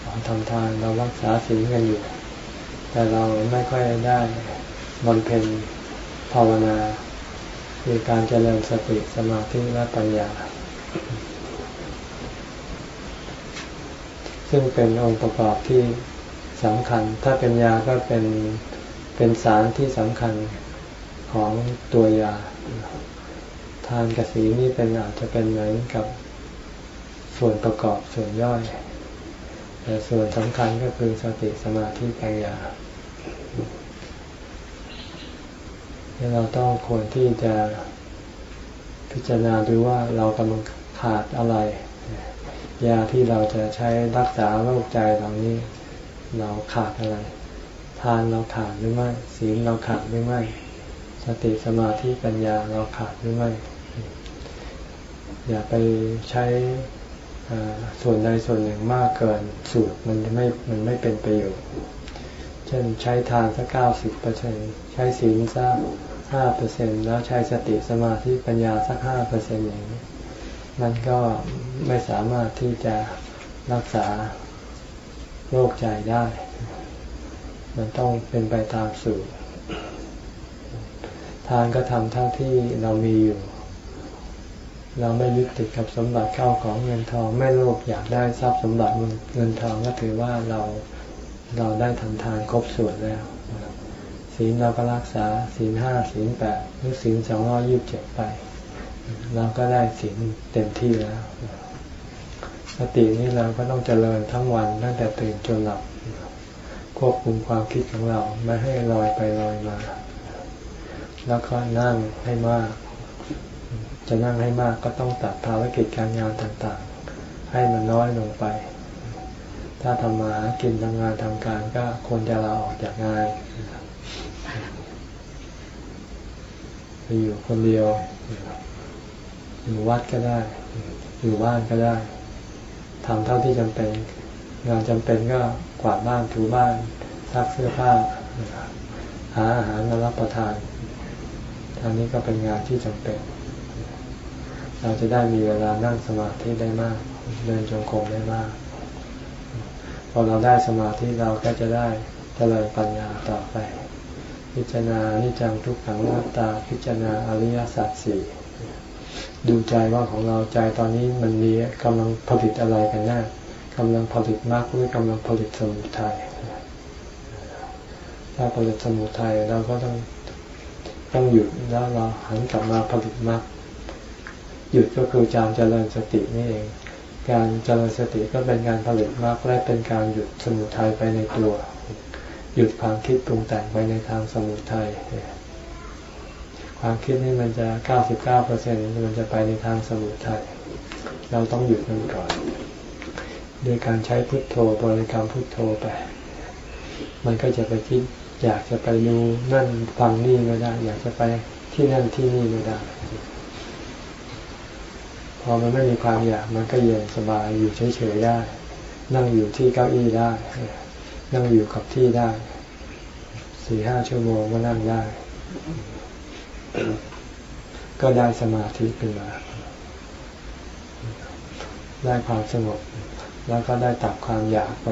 เราทำทานเรารักษาศีลกันอยู่ แต่เราไม่ค่อยได้บำเพ็ญ ภาวนาคือการเจริญสติสมาธิและปัญญา ซึ่งเป็นองค์ประกอบที่สำคัญ ถ้าเป็นยาก็เป็นเป็นสารที่สำคัญของตัวยา ทานกสีนี่เป็นอาจจะเป็นเหมือนกับส่วนประกอบส่วนย่อย แต่ส่วนสำคัญก็คือสติสมาธิปัญญา เราต้องควรที่จะพิจารณาดูว่าเรากำลังขาดอะไร ยาที่เราจะใช้รักษาโรคใจเหล่านี้ เราขาดอะไร ทานเราขาดหรือไม่ศีลเราขาดหรือไม่ สติสมาธิปัญญาเราขาดหรือไม่ อย่าไปใช้ส่วนใดส่วนหนึ่งมากเกินสูตรมันไม่มันไม่เป็นประโยชน์ เช่นใช้ทานสักเก้าสิบเปอร์เซ็นใช้ศีลสัก ห้าเปอร์เซ็นแล้วใช้สติสมาธิปัญญาสักห้าเปอร์เซ็นอย่างนี้ มันก็ไม่สามารถที่จะรักษาโรคใจได้ มันต้องเป็นไปตามสูตร ทานก็ทำเท่าที่เรามีอยู่ เราไม่ยึดติดกับสมบัติเข้าของเงินทอง ไม่โลภอยากได้ทรัพย์สมบัติเงินทองก็ถือว่าเราเราได้ทำทานครบส่วนแล้ว ศีลเราก็รักษาศีลห้าศีลแปดหรือศีลสองร้อยิบเจ็ดไป เราก็ได้ศีลเต็มที่แล้ว สตินี้เราก็ต้องเจริญทั้งวันตั้งแต่ตื่นจนหลับ ควบคุมความคิดของเราไม่ให้ลอยไปลอยมา แล้วก็นั่งให้มาก จะนั่งให้มากก็ต้องตัดภารกิจการงานต่างๆ ให้มันน้อยลงไปถ้าทำมากินทำงานทำการก็ควรจะลาออกจากงาน อยู่คนเดียว อยู่วัดก็ได้ อยู่บ้านก็ได้ทำเท่าที่จำเป็น งานจำเป็นก็กวาดบ้านถูบ้านซักเสื้อผ้า หาอาหารมารับประทานทางนี้ก็เป็นงานที่จำเป็น เราจะได้มีเวลานั่งสมาธิได้มาก เดินจงกรมได้มาก พอเราได้สมาธิเราก็จะได้เจริญปัญญาต่อไป พิจารณานิจังทุกขังหน้าตาพิจารณาอริยสัจสี่ดูใจว่าของเราใจตอนนี้มันมีกำลังผลิตอะไรกันแน่กำลังผลิตมากหรือกำลังผลิตสมุทัยถ้าผลิตสมุทัยเราก็ต้องต้องหยุดแล้วเราหันกลับมาผลิตมากหยุดก็คือการเจริญสตินี่เอง การเจริญสติก็เป็นการผลิตมากและเป็นการหยุดสมุทัยไปในตัว หยุดความคิดปรุงแต่งไปในทางสมุทัยความคิดนี่มันจะเก้าสิบเก้าเปอร์เซ็นมันจะไปในทางสมุทัยเราต้องหยุดมันก่อนโดยการใช้พุทโธบริกรรมพุทโธไป มันก็จะไปคิด อยากจะไปดูนั่นฟังนี่ไม่ได้ อยากจะไปที่นั่นที่นี่ไม่ได้ พอมันไม่มีความอยากมันก็เย็นสบายอยู่เฉยๆได้ นั่งอยู่ที่เก้าอี้ได้ นั่งอยู่กับที่ได้สี่ห้าชั่วโมงก็นั่งได้ ก็ได้สมาธิขึ้นมา ได้ความสงบ แล้วก็ได้ตัดความอยากไป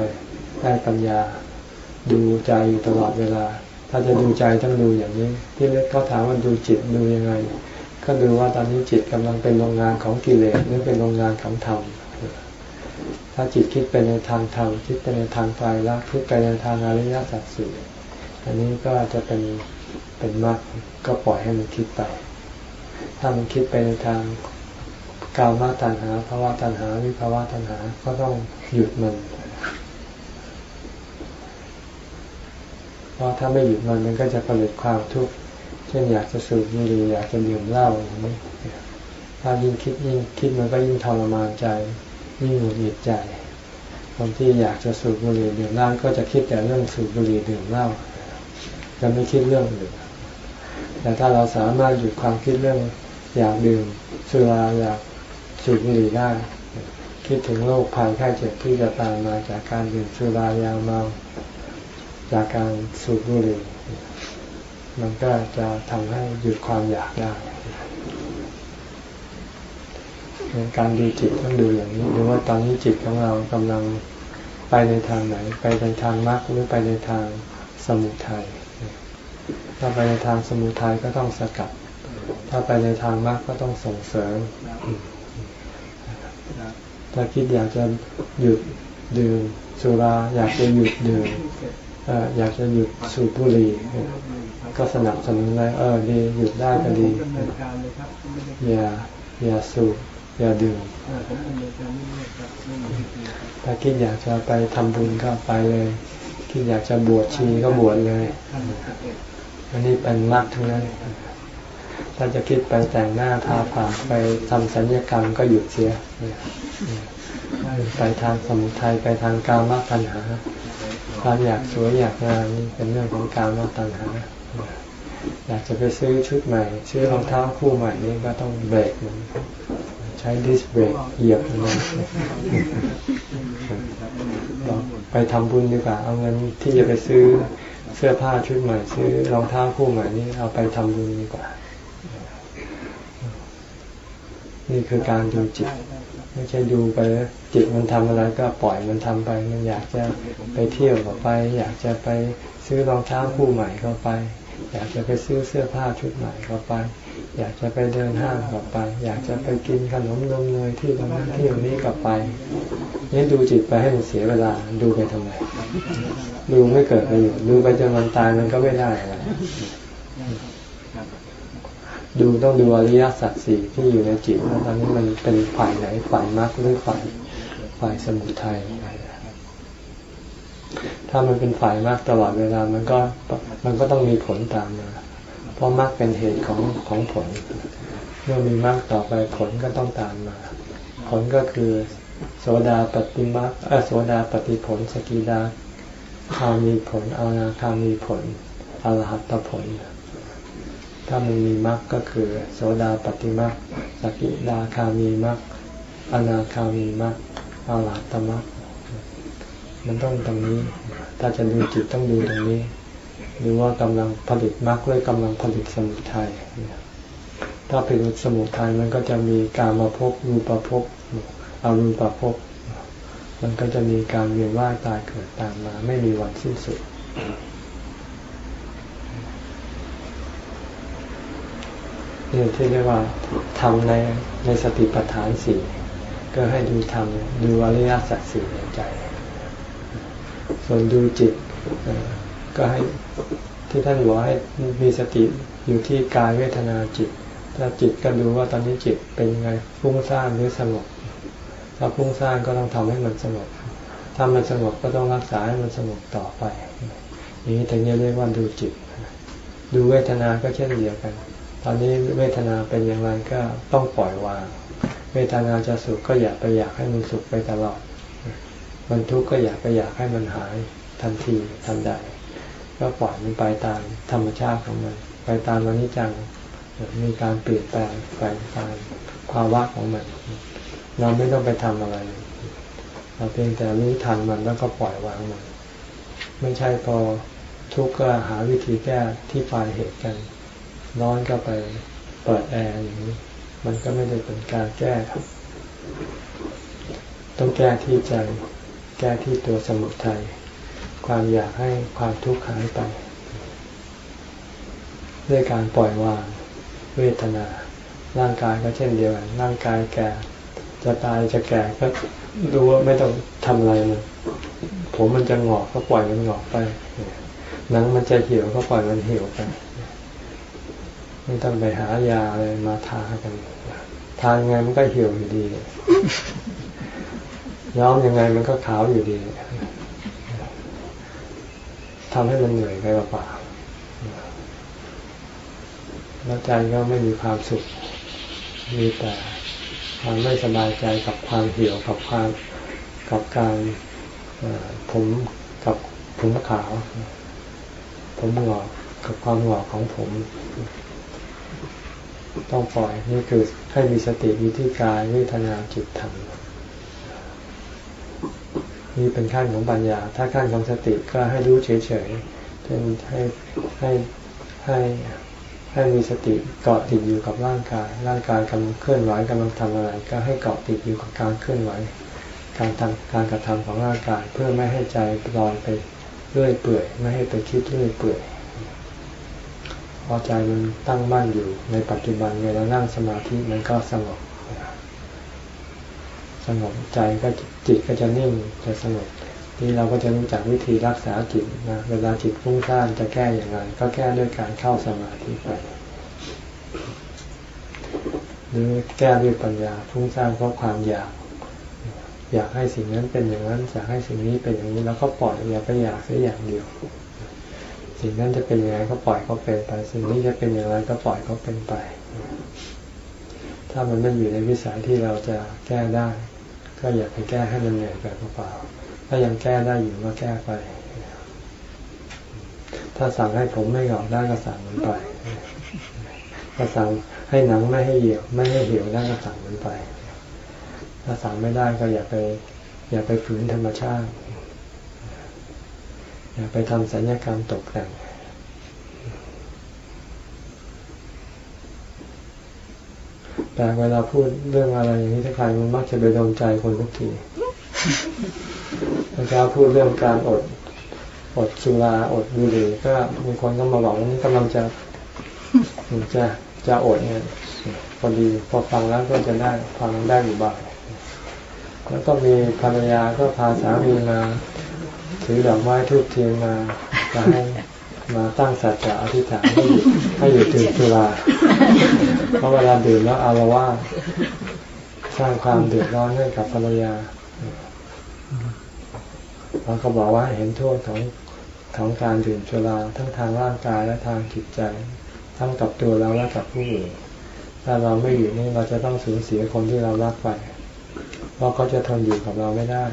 ได้ปัญญา ดูใจอยู่ตลอดเวลา ถ้าจะดูใจต้องดูอย่างนี้ ที่เขาถามว่าดูจิตดูยังไง ก็ดูว่าตอนนี้จิตกำลังเป็นโรงงานของกิเลสหรือเป็นโรงงานของธรรม ถ้าจิตคิดไปในทางธรรมคิดไปในทางไตรลักษณ์คิดไปในทางอริยสัจสี่อันนี้ก็จะเป็นเป็นมรรคก็ปล่อยให้มันคิดไป ถ้ามันคิดไปในทางกามาตัณหาภาวะตัณหา วิภาวะตัณหา ก็ต้องหยุดมัน เพราะถ้าไม่หยุดมันมันก็จะผลิตความทุกข์ เช่นอยากจะสูบบุหรี่อยากจะดื่มเหล้าอย่างนี้ ถ้ายิ่งคิดยิ่งคิดมันก็ยิ่งทรมานใจ ยิ่งหงุดหงิดใจ คนที่อยากจะสูบบุหรี่ดื่มเหล้าก็จะคิดแต่เรื่องสูบบุหรี่ดื่มเหล้าจะไม่คิดเรื่องอื่นแต่ถ้าเราสามารถหยุดความคิดเรื่องอยากดื่มสุราอยากสูบบุหรี่ได้ คิดถึงโรคภัยไข้เจ็บที่จะตามมาจากการดื่มสุรายาเมาจากการสูบบุหรี่มันก็จะทำให้หยุดความอยากได้ การดูจิตต้องดูอย่างนี้ดูว่าตอนนี้จิตของเรากำลังไปในทางไหน ไปในทางมรรคหรือไปในทางสมุทัยถ้าไปในทางสมุทัยก็ต้องสกัด ถ้าไปในทางมรรคก็ต้องส่งเสริม ถ้าคิดอยากจะหยุดดื่มสุราอยากจะหยุดดื่มอยากจะหยุดสูบบุหรี่ก็สนับสนุนเลยเออดีหยุดได้ก็ดีอย่าอย่าสูบ อย่าดื่มถ้าคิดอยากจะไปทำบุญก็ไปเลย คิดอยากจะบวชชีก็บวชเลย อันนี้เป็นมรรคทั้งนั้น ถ้าจะคิดไปแต่งหน้าทาปากไปทำสัญญกรรมก็หยุดเสีย ไปทางสมุทัยไปทางกามตัณหา ความอยากสวยอยากงามนี่เป็นเรื่องของกามตัณหา อยากจะไปซื้อชุดใหม่ ซื้อรองเท้าคู่ใหม่นี่ก็ต้องเบรกมัน ใช้ดิสเบรกเหยียบมันไปทำบุญดีกว่า เอาเงินที่จะไปซื้อเสื้อผ้าชุดใหม่ซื้อรองเท้าคู่ใหม่นี่เอาไปทำบุญดีกว่า นี่คือการดูจิต ไม่ใช่ดูไปจิตมันทำอะไรก็ปล่อยมันทำไป มันอยากจะไปเที่ยวก็ไป อยากจะไปซื้อรองเท้าคู่ใหม่ก็ไป อยากจะไปซื้อเสื้อผ้าชุดใหม่ก็ไป อยากจะไปเดินห้างก็ไป อยากจะไปกินขนมนมเนยที่ตรงนั้นที่ตรงนี้ก็ไปนี่ดูจิตไปให้มันเสียเวลาดูไปทำไมดูไม่เกิดประโยชน์ดูไปจนมันตายมันก็ไม่ได้อะไรดูต้องดูอริยสัจสี่ที่อยู่ในจิตว่าตอนนี้มันเป็นฝ่ายไหนฝ่ายมรรคหรือฝ่ายฝ่ายสมุทัยถ้ามันเป็นฝ่ายมรรคตลอดเวลา มันก็มันก็ต้องมีผลตามมา เพราะมรรคเป็นเหตุของของผล เมื่อมีมรรคต่อไปผลก็ต้องตามมา ผลก็คือ โสดาปฏิมรรคโสดาปฏิผล สกิดาคามีผลอานาคามีผลอรหัตผล ถ้ามันมีมรรคก็คือ โสดาปฏิมรรคสกิดาคามีมรรคอนาคามีมรรคอาลาตมรรคมันต้องตรงนี้ ถ้าจะดูจิตต้องดูตรงนี้ ดูว่ากำลังผลิตมรรคหรือกำลังผลิตสมุทัยถ้าผลิตสมุทัยมันก็จะมีการมาพบรูปภพอารูปภพมันก็จะมีการเวียนว่ายตายเกิดตามมา ไม่มีวันสิ้นสุดนี่ที่เรียกว่าทำในในสติปัฏฐานสี่ก็ให้ดูทำดูอริยสัจสี่ในใจ ส่วนดูจิตก็ให้ ที่ท่านบอกให้มีสติอยู่ที่กายเวทนาจิต ถ้าจิตก็ดูว่าตอนนี้จิตเป็นยังไงฟุ้งซ่านหรือสงบถ้าฟุ้งซ่านก็ต้องทำให้มันสงบถ้ามันสงบก็ต้องรักษาให้มันสงบต่อไปนี้ถึงจะเรียกว่าดูจิต ดูเวทนาก็เช่นเดียวกัน ตอนนี้เวทนาเป็นอย่างไรก็ต้องปล่อยวาง เวทนาจะสุขก็อยากไปอยากให้มันสุขไปตลอด มันทุกข์ก็อยากไปอยากให้มันหายทันทีทันใด ก็ปล่อยมันไปตามธรรมชาติของมัน ไปตามอนิจจังมีการเปลี่ยนแปลงไปตามภาวะของมัน เราไม่ต้องไปทำอะไร เราเพียงแต่รู้ทันมันแล้วก็ปล่อยวางมัน ไม่ใช่พอทุกข์ก็หาวิธีแก้ที่ปลายเหตุกัน ร้อนก็ไปเปิดแอร์อย่างนี้ มันก็ไม่ได้เป็นการแก้ครับ ต้องแก้ที่ใจ แก้ที่ตัวสมุทัย ความอยากให้ความทุกข์หายไป ด้วยการปล่อยวางเวทนา ร่างกายก็เช่นเดียวกันร่างกายแก่ จะตายจะแก่ก็รู้ว่าไม่ต้องทำอะไรมันผมมันจะงอกก็ปล่อยมันงอกไปหนังมันจะเหี่ยวก็ปล่อยมันเหี่ยวไปไม่ต้องไปหายาอะไรมาทากันทานไงมันก็เหี่ยวอยู่ดีย้อมยังไงมันก็ขาวอยู่ดี ทำให้มันเหนื่อยไปเปล่าแล้วใจก็ไม่มีความสุข มีแต่ความไม่สบายใจกับความเหี่ยวกับความกับการผมกับผมขาว ผมหงอกกับความหงอกของผม ต้องปล่อยนี่คือให้มีสติอยู่ที่กายเวทนาจิตธรรม นี่เป็นขั้นของปัญญา ถ้าขั้นของสติก็ให้รู้เฉยๆเช่นให้ให้ให้ให้มีสติเกาะติดอยู่กับร่างกาย ร่างกายกำลังเคลื่อนไหวกำลังทำอะไร ก็ให้เกาะติดอยู่กับการเคลื่อนไหว การทำการกระทำของร่างกาย เพื่อไม่ให้ใจลอยไปเรื่อยเปื่อย ไม่ให้ไปคิดเรื่อยเปื่อยพอใจมันตั้งมั่นอยู่ในปัจจุบันเวลานั่งสมาธิมันก็สงบสงบใจก็ จิตก็จะนิ่งจะสงบนี่เราก็จะรู้จักวิธีรักษาจิตนะเวลาจิตฟุ้งซ่านจะแก้อย่างไร ก็แก้ด้วยการเข้าสมาธิไปหรือแก้ด้วยปัญญาฟุ้งซ่านเพราะความอยาก อยากให้สิ่งนั้นเป็นอย่างนั้นอยากให้สิ่งนี้เป็นอย่างนี้แล้วก็ปล่อยอย่าไปอยากแค่อย่างเดียว สิ่งนั้นจะเป็นยังไงก็ปล่อยเขาเป็นไป สิ่งนี้จะเป็นอย่างไรก็ปล่อยเขาเป็นไป ถ้ามันไม่อยู่ในวิสัยที่เราจะแก้ได้ ก็อย่าไปแก้ให้มันเหนื่อยแบบเปล่าๆถ้ายังแก้ได้อยู่ก็แก้ไป ถ้าสั่งให้ผมไม่หงอกได้ก็สั่งมันไปถ้าสั่งให้หนังไม่ให้เหี่ยว ไม่ให้เหี่ยวได้ก็สั่งมันไป ถ้าสั่งไม่ได้ก็อย่าไป อย่าไปฝืนธรรมชาติ อย่าไปทำสัญญกรรมตกแต่ง แต่เวลาพูดเรื่องอะไรอย่างนี้ถ้าใครมันมักจะไปโดนใจคนทุกทีเวลาพูดเรื่องการอดอดสุราอดบุหรี่ก็มีคนก็มาบอกว่านี่กำลังจะจะจะอดเนี่ยพอดีพอฟังแล้วก็จะได้ฟังได้อยู่บ้างแล้วก็มีภรรยาก็พาสามีมาถือดอกไม้ทูบเทียนมาจะให้มาตั้งสัจจะอธิษฐานให้หยุดให้หยุดดื่มสุรา เพราะเวลาดื่มแล้วอารวาสสร้างความเดือดร้อนให้กับภรรยาเราก็บอกว่าเห็นโทษของของการดื่มสุราทั้งทางร่างกายและทางจิตใจ ทั้งกับตัวเราและกับผู้อื่น ถ้าเราไม่อยู่นี่เราจะต้องสูญเสียคนที่เรารักไป เพราะเขาจะทนอยู่กับเราไม่ได้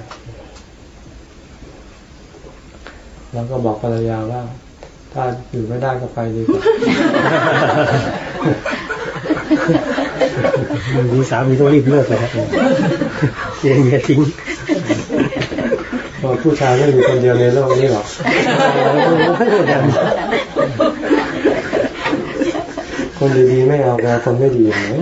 เราก็บอกภรรยาว่า ถ้าอยู่ไม่ได้ก็ไปดีกว่า มีสามีต้องรีบเลิกเลยครับเมียเมียทิ้งเพราะผู้ชายไม่มีคนเดียวในโลกนี้หรอกคนดีๆไม่เอาแต่คนไม่ดีอย่างนี้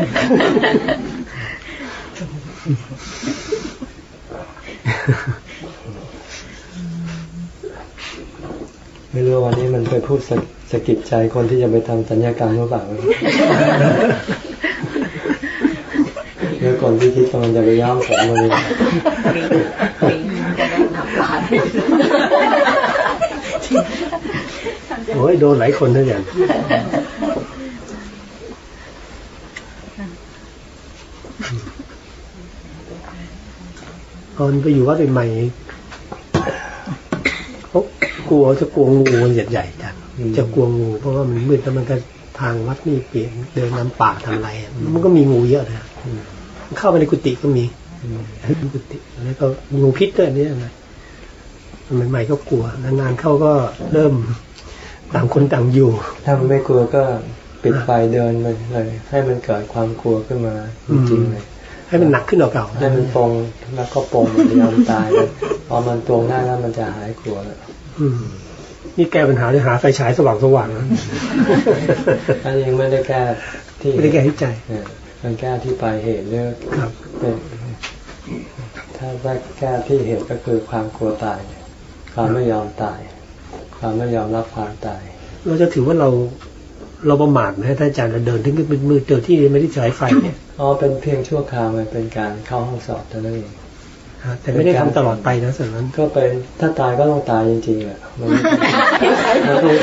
ไม่รู้วันนี้มันไปพูดสะสะกิดใจคนที่จะไปทำสัญญากรรมหรือเปล่าหรือ คนที่คิดกำลังจะไปย้อมผมมันนี้โอ้ยโดนหลายคนนะอย่างตอนไปอยู่วัดใหม่ๆเขากลัวจะกลัวงูมันใหญ่ๆจังจะกลัวงูเพราะว่ามันมืดแล้วมันก็ทางวัดนี่เปลี่ยนเดินน้ำป่าทำอะไรอะมันก็มีงูเยอะนะ เข้าไปในกุฏิก็มีกุฏิแล้วก็งูพิษด้วยเนี่ยนะใหม่ๆก็กลัวนานๆเข้าก็เริ่มต่างคนต่างอยู่ ถ้ามันไม่กลัวก็ปิดไฟเดินไปเลย ให้มันเกิดความกลัวขึ้นมาจริงๆเลย ให้มันหนักขึ้นกว่าเก่าให้มันปรงแล้วก็ปรงมันยอมตายเลยพอมันตรงได้แล้วมันจะหายกลัวแล้วอืมนี่แก้ปัญหาจะหาไฟฉายสว่างสว่างๆนะอันนี้ยังไม่ได้แก้ที่ไม่ได้แก้ที่ใจเออ มันแก้ที่ปลายเหตุเรื่องครับเป็นถ้าว่าแก้ที่เหตุก็คือความกลัวตาย ความไม่ยอมตาย ความไม่ยอมรับความตาย เราจะถือว่าเราเราประมาทไหมท่านอาจารย์เราเดินถึงมืดมืดๆเจอที่ไม่ได้ใช้ไฟเนี่ยอ๋อเป็นเพียงชั่วคราวมันเป็นการเข้าห้องสอบเท่านั้นเองฮะ แต่ไม่ได้ทำตลอดไปนะส่วนนั้นก็เป็นถ้าตายก็ต้องตายจริงๆแหละมันมันต้อง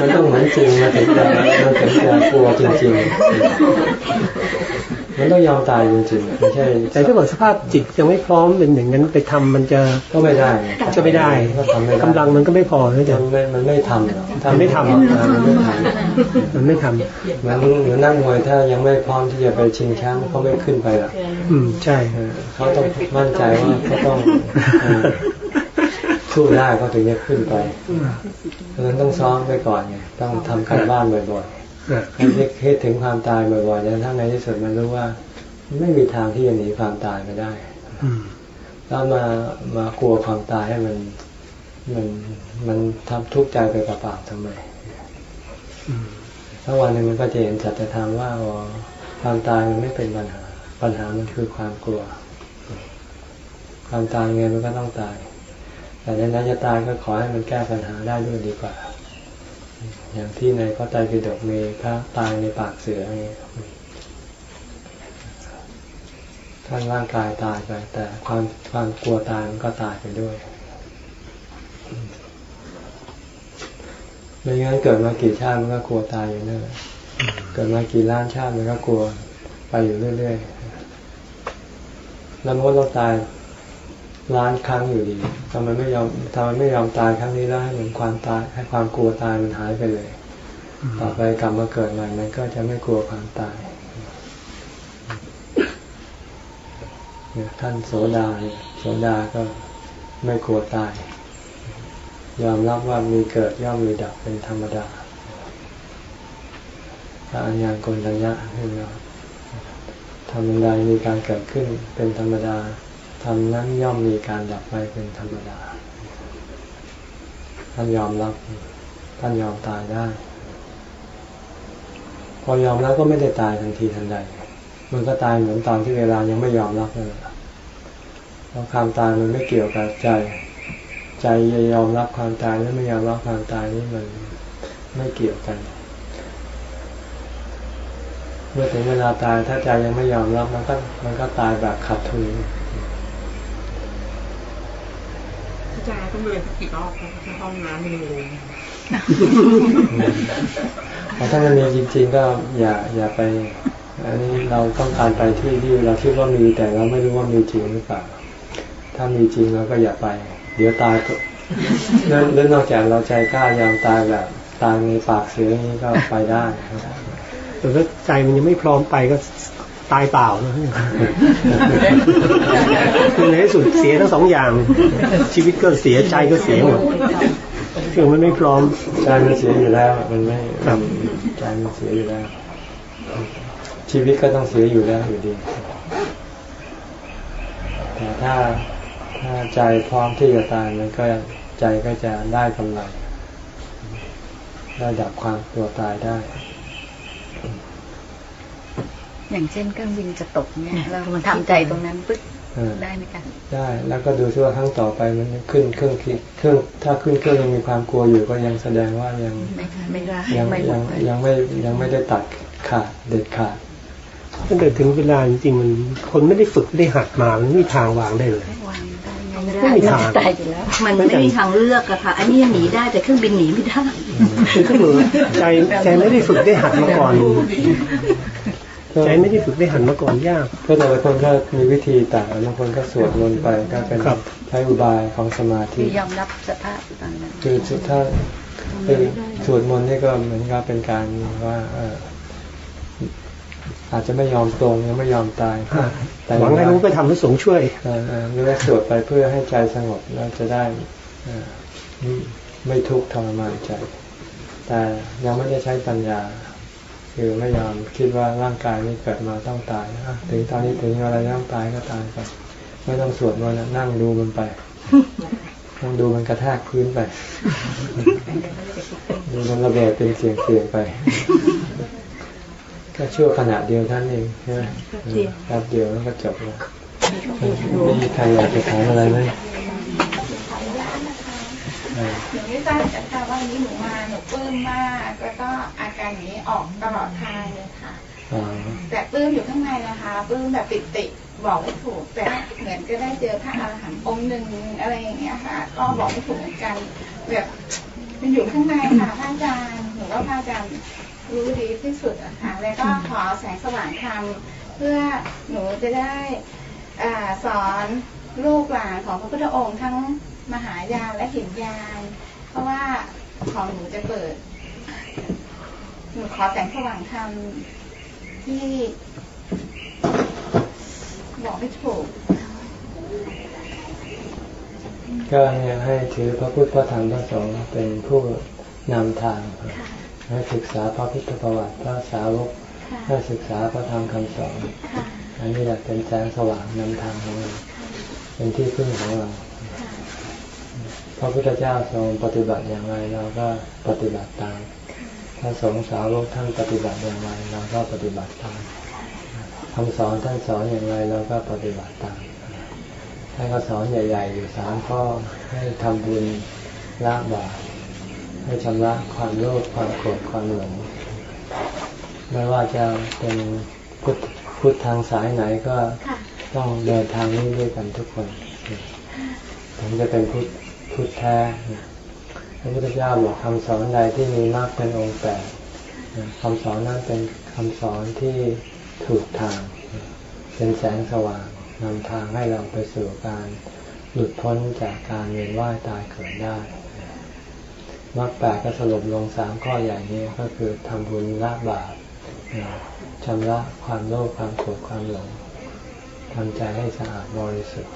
มันต้องเหมือนจริงมันถึงจะมันถึงจะกลัวจริงๆ มันต้องยอมตายจริงๆไม่ใช่ แต่ถ้าเกิดสภาพจิตยังไม่พร้อมเป็นอย่างนั้นไปทำมันจะก็ไม่ได้จะไม่ได้ก็ทำไม่ได้กำลังมันก็ไม่พอนะอาจารมันย์ไม่มันไม่ทำหรอกมันไม่ทำเออมันไม่ทำมันไม่ทำเหมือนเหมือนนั่งมวยถ้ายังไม่พร้อมที่จะไปชิงแชมป์เขาไม่ขึ้นไปหรอกอืมใช่เออเขาต้องมั่นใจว่าเขาต้องเออสู้ได้เขาถึงจะขึ้นไปเพราะฉะนั้นต้องซ้อมไปก่อนไงต้องทำการบ้านบ่อยๆอะ ให้คิดถึงความตายบ่อยๆแล้วถ้าในที่สุดมันรู้ว่า ไม่มีทางที่จะหนีความตายไปได้อืแล้วมา มากลัวความตายให้มัน มัน มันทำทุกข์ใจไปเปล่าๆทำไมถ้าวันหนึ่งมันก็จะเห็นจัตธรรมว่าความตายมันไม่เป็นปัญหา ปัญหามันคือความกลัว ความตายไงมันก็ต้องตาย แต่ในนั้นจะตายก็ขอให้มันแก้ปัญหาได้ด้วยดีกว่า อย่างที่ในพระไตรปิฎกมีพระตายในปากเสืออย่างนี้ท่านร่างกายตายไป แต่ความความกลัวตายมันก็ตายไปด้วยไม่งั้นเกิดมากี่ชาติมันก็กลัวตายอยู่นั่นแหละเกิดมากี่ล้านชาติมันก็กลัวไปอยู่เรื่อยๆแล้วมันก็ต้องตาย ล้านครั้งอยู่ดีทำไมไม่ยอมทำไมไม่ยอมตายครั้งนี้แล้วให้มันความตายให้ความกลัวตายมันหายไปเลย ต่อไปกลับมาเกิดใหม่มันก็จะไม่กลัวความตายเนี่ยท่านโสดาเนี่ยโสดาก็ไม่กลัวตาย ยอมรับว่ามีเกิดย่อมมีดับเป็นธรรมดาพระอัญญาณกลทัญญะให้เราทำใดมีการเกิดขึ้นเป็นธรรมดา ทำนั้นย่อมมีการดับไปเป็นธรรมดา ท่านยอมรับ ท่านยอมตายได้ พอยอมรับก็ไม่ได้ตายทันทีทันใด มันก็ตายเหมือนตอนที่เวลายังไม่ยอมรับนั่นแหละเพราะความตายมันไม่เกี่ยวกับใจ ใจยอมรับความตายหรือไม่ยอมรับความตายนี่มันไม่เกี่ยวกัน เมื่อถึงเวลาตายถ้าใจยังไม่ยอมรับมันก็มันก็ตายแบบขัดทุนอา จารย์ต้องเดินกี่รอบคะห้องน้ำมีเลยถ้ามันมีจริง ๆก็อย่าอย่าไป อันนี้เราต้องการไปที่ที่เราคิดว่ามีแต่เราไม่รู้ว่ามีจริงหรือเปล่า ถ้ามีจริงเราก็อย่าไป เดี๋ยวตายก็เรื่องนอกจากเราใจกล้ายอมตายแบบตายในปากเสืออย่างนี้ก็ไปได้แต่ถ้าใจมันยังไม่พร้อมไปก็ ตายเปล่านะคือในที่สุดเสียทั้งสองอย่าง ชีวิตก็เสียใจก็เสียหมดคือมันไม่พร้อมใจมันเสียอยู่แล้ว มันไม่ใจมันเสียอยู่แล้ว ชีวิตก็ต้องเสียอยู่แล้วอยู่ดีแต่ถ้าถ้าใจพร้อมที่จะตายมันก็ใจก็จะได้กำไรได้ดับความตัวตายได้ อย่างเช่นเครื่องบินจะตกเนี่ยเรามันทำใจตรงนั้นปึ๊บได้ไหมคะได้แล้วก็ดูซิว่าครั้งต่อไปมันขึ้นเครื่องเครื่องถ้าขึ้นเครื่องยังมีความกลัวอยู่ก็ยังแสดงว่ายังไม่ได้ยังยังยังไม่ยังไม่ได้ตัดขาดเด็ดขาดตั้งแต่ถึงเวลาจริงมันคนไม่ได้ฝึกได้หัดมามันไม่มีทางวางได้เลยไม่มีทางตายอยู่แล้ว มันไม่มีทางเลือกอะค่ะ อันนี้หนีได้แต่เครื่องบินหนีไม่ได้คือก็เหมือนใจใจไม่ได้ฝึกได้หัดมาก่อน ใจไม่ได้ฝึกได้หันมาก่อนยากก็แต่ละคนก็มีวิธีต่างบางคนก็สวดมนต์ไปก็เป็นใช้อุบายของสมาธิยอมรับสภาพตอนนั้นคือถ้าเป็นสวดมนต์นี่ก็เหมือนกับเป็นการว่าเอออาจจะไม่ยอมตรงยังไม่ยอมตายแต่หวังให้รู้ไปทำให้สงช่วยหรือว่าสวดไปเพื่อให้ใจสงบเราจะได้ไม่ทุกข์ทรมานใจ แต่ยังไม่ได้ใช้ปัญญา คือไม่ยอมคิดว่าร่างกายนี้เกิดมาต้องตายถึงตอนนี้ถึงอะไรต้องตายก็ตายไปไม่ต้องสวดมันนั่งดูมันไปนั่งดูมันกระแทกพื้นไปดูมันระเบิดเป็นเสียงเสียงไปก็ชั่วขณะเดียวท่านเองใช่ไหมแป๊บเดียวแล้วก็จบแล้วมีใครอยากจะถามอะไรไหม หนูไม่ทราบค่ะว่าวันนี้หนูมาหนูปลื้มมาก แล้วก็อาการอย่างนี้ออกตลอดทางเลยค่ะแต่ปลื้มอยู่ข้างในนะคะปลื้มแบบติดติบอกไม่ถูกแต่เหมือนก็ได้เจอพระอาหารหันต์องค์หนึ่งอะไรอย่างเงี้ยค่ะ ก็บอกไม่ถูกเหมือนกันแบบมันอยู่ข้างในค่ะพระอาจารย์หนูว่าพระอาจารย์รู้ดีที่สุดนะคะแล้วก็ขอแสงสว่างธรรมเพื่อหนูจะได้อสอนลูกหลานของพระพุทธองค์ทั้ง มหายานและหินยานเพราะว่าของหนูจะเปิด หนูขอแสงสว่างธรรมที่บอกไม่ถูกก็เนี่ยให้ถือพระพุทธพระธรรมพระสงฆ์เป็นผู้นำทาง ให้ศึกษาพระพุทธประวัติพระสาวก ให้ศึกษาพระธรรมคำสอน อันนี้แหละเป็นแสงสว่างนำทางของเรา เป็นที่พึ่งของเราพ ระพุทธเจ้าทรงปฏิบัติอย่างไรเราก็ปฏิบัติตามพระสงฆ์สาวกท่านปฏิบัติอย่างไรเราก็ปฏิบัติตามคำสอนท่านสอนอย่างไรเราก็ปฏิบัติตามท่านก็สอนใหญ่ ๆ อยู่สามข้อให้ทำบุญละบาปให้ชำระความโลภความโกรธความหลงไม่ว่าจะเป็นพุทธพุทธทางสายไหนก็ต้องเดินทางนี้ด้วยกันทุกคนถึงจะเป็นพุทธ พุทธแท้พระพุทธเจ้าบอกคำสอนใดที่มีมากเป็นองค์แปดคำสอนนั้นเป็นคำสอนที่ถูกทาง เป็นแสงสว่างนำทางให้เราไปสู่การหลุดพ้นจากการเวียนว่ายตายเกิดได้มรรคแปดก็สรุปลงสามข้อใหญ่นี้ก็คือทำบุญละบาปชำระความโลภความโกรธความหลงทำใจให้สะอาดบริสุทธิ์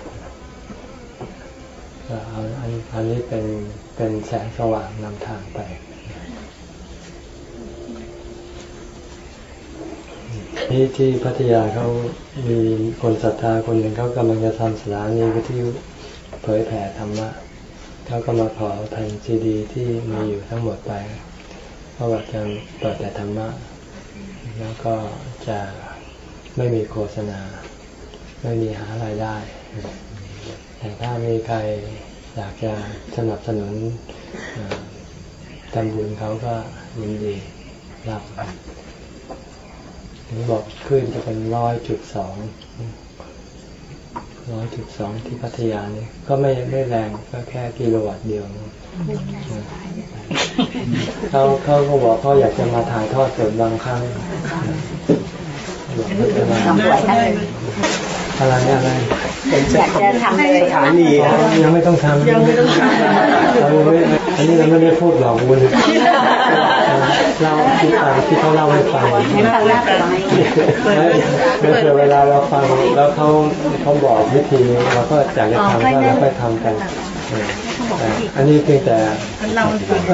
อันอันนี้เป็นเป็นแสงสว่างนำทางไป ที่ที่พัทยาเขามีคนศรัทธาคนหนึ่งเขากำลังจะทำสถานีวิทยุเผยแผ่ธรรมะเขาก็มาขอแผ่นซีดี ที่มีอยู่ทั้งหมดไปเพราะว่าจะเปิดแต่ธรรมะ แล้วก็จะไม่มีโฆษณา ไม่มีหารายได้ ถ้ามีใครอยากจะสนับสนุนทำบุญเขาก็ยินดีรับถึงบอกขึ้นจะเป็นร้อยจุดสองร้อยจุดสองที่พัทยานี่ก็ไม่ไม่แรงก็แค่กิโลวัตต์เดียวเขาเขาก็บอกเขาอยากจะมาถ่ายทอดสดบางครั้งอะไรเนี่อะไรอยากจะทำเลยสถานียังไม่ต้องทำยังไม่ต้องทำอันนี้เราไม่ได้พูดหลอกวุนเราคิดตามที่เขาเล่าให้ฟังให้ฟังแล้วเมื่อเวลาเราฟังแล้วเขาเขาบอกวิธีเราก็อยากจะทำก็เราก็ทำกันอันนี้เพียงแต่เรา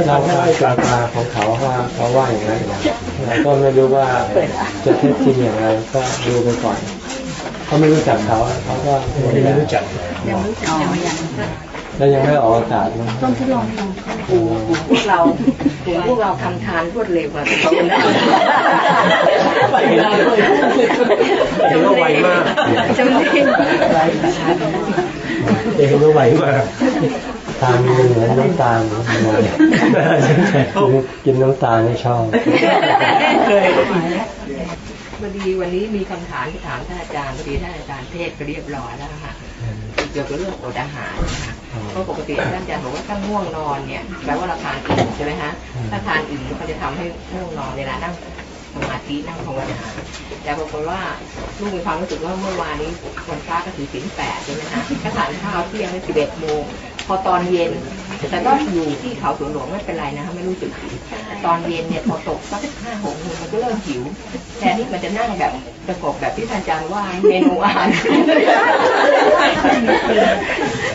เราก็ได้กลาของเขาว่าเขาว่าอย่างนั้นเราก็ไม่รู้ว่าจะเท็จจริงอย่างไรก็ดูไปก่อน เขาไม่รู้จักเขาเขาก็ไม่รู้จักยังรู้จักแล้วยังไม่ออกอากาศต้องทดลองดูพวกเราพวกเราทำทานรวดเร็วกว่าเขานะเห็นว่าไวมากจำได้เห็นว่าไวมากทานเหมือนน้ำตาลกินน้ำตาลไม่ชอบ พอดีวันนี้มีคำถามที่ถามท่านอาจารย์พอดีท่านอาจารย์เทศก็เรียบร้อยแล้วค่ะเกี่ยวกับเรื่องอดอาหารนะคะเพราะปกติท่านอาจารย์บอกว่าถ้าง่วงนอนเนี่ยแปลว่าเราทานอิ่มใช่ไหมฮะถ้าทานอิ่มก็จะทำให้ง่วงนอนเวลานั่งสมาธินั่งภาวนาแต่ปรากฏว่าลูกมีความรู้สึกว่าเมื่อวานนี้วันพระก็ถือศีลแปดใช่ไหมคะก็ทานข้าวเที่ยงสิบเอ็ดโมงพ อตอนเย็น แต่ก็อยู่ที่เขาสวนหลวงไม่เป็นไรนะคะไม่รู้สึกหิวตอนเย็นเนี่ยพอตกสักห้าหกโมงมันก็เริ่มหิวแทนที่มันจะนั่งแบบประกอบแบบที่ท่านอาจารย์ว่าเมนูอาหาร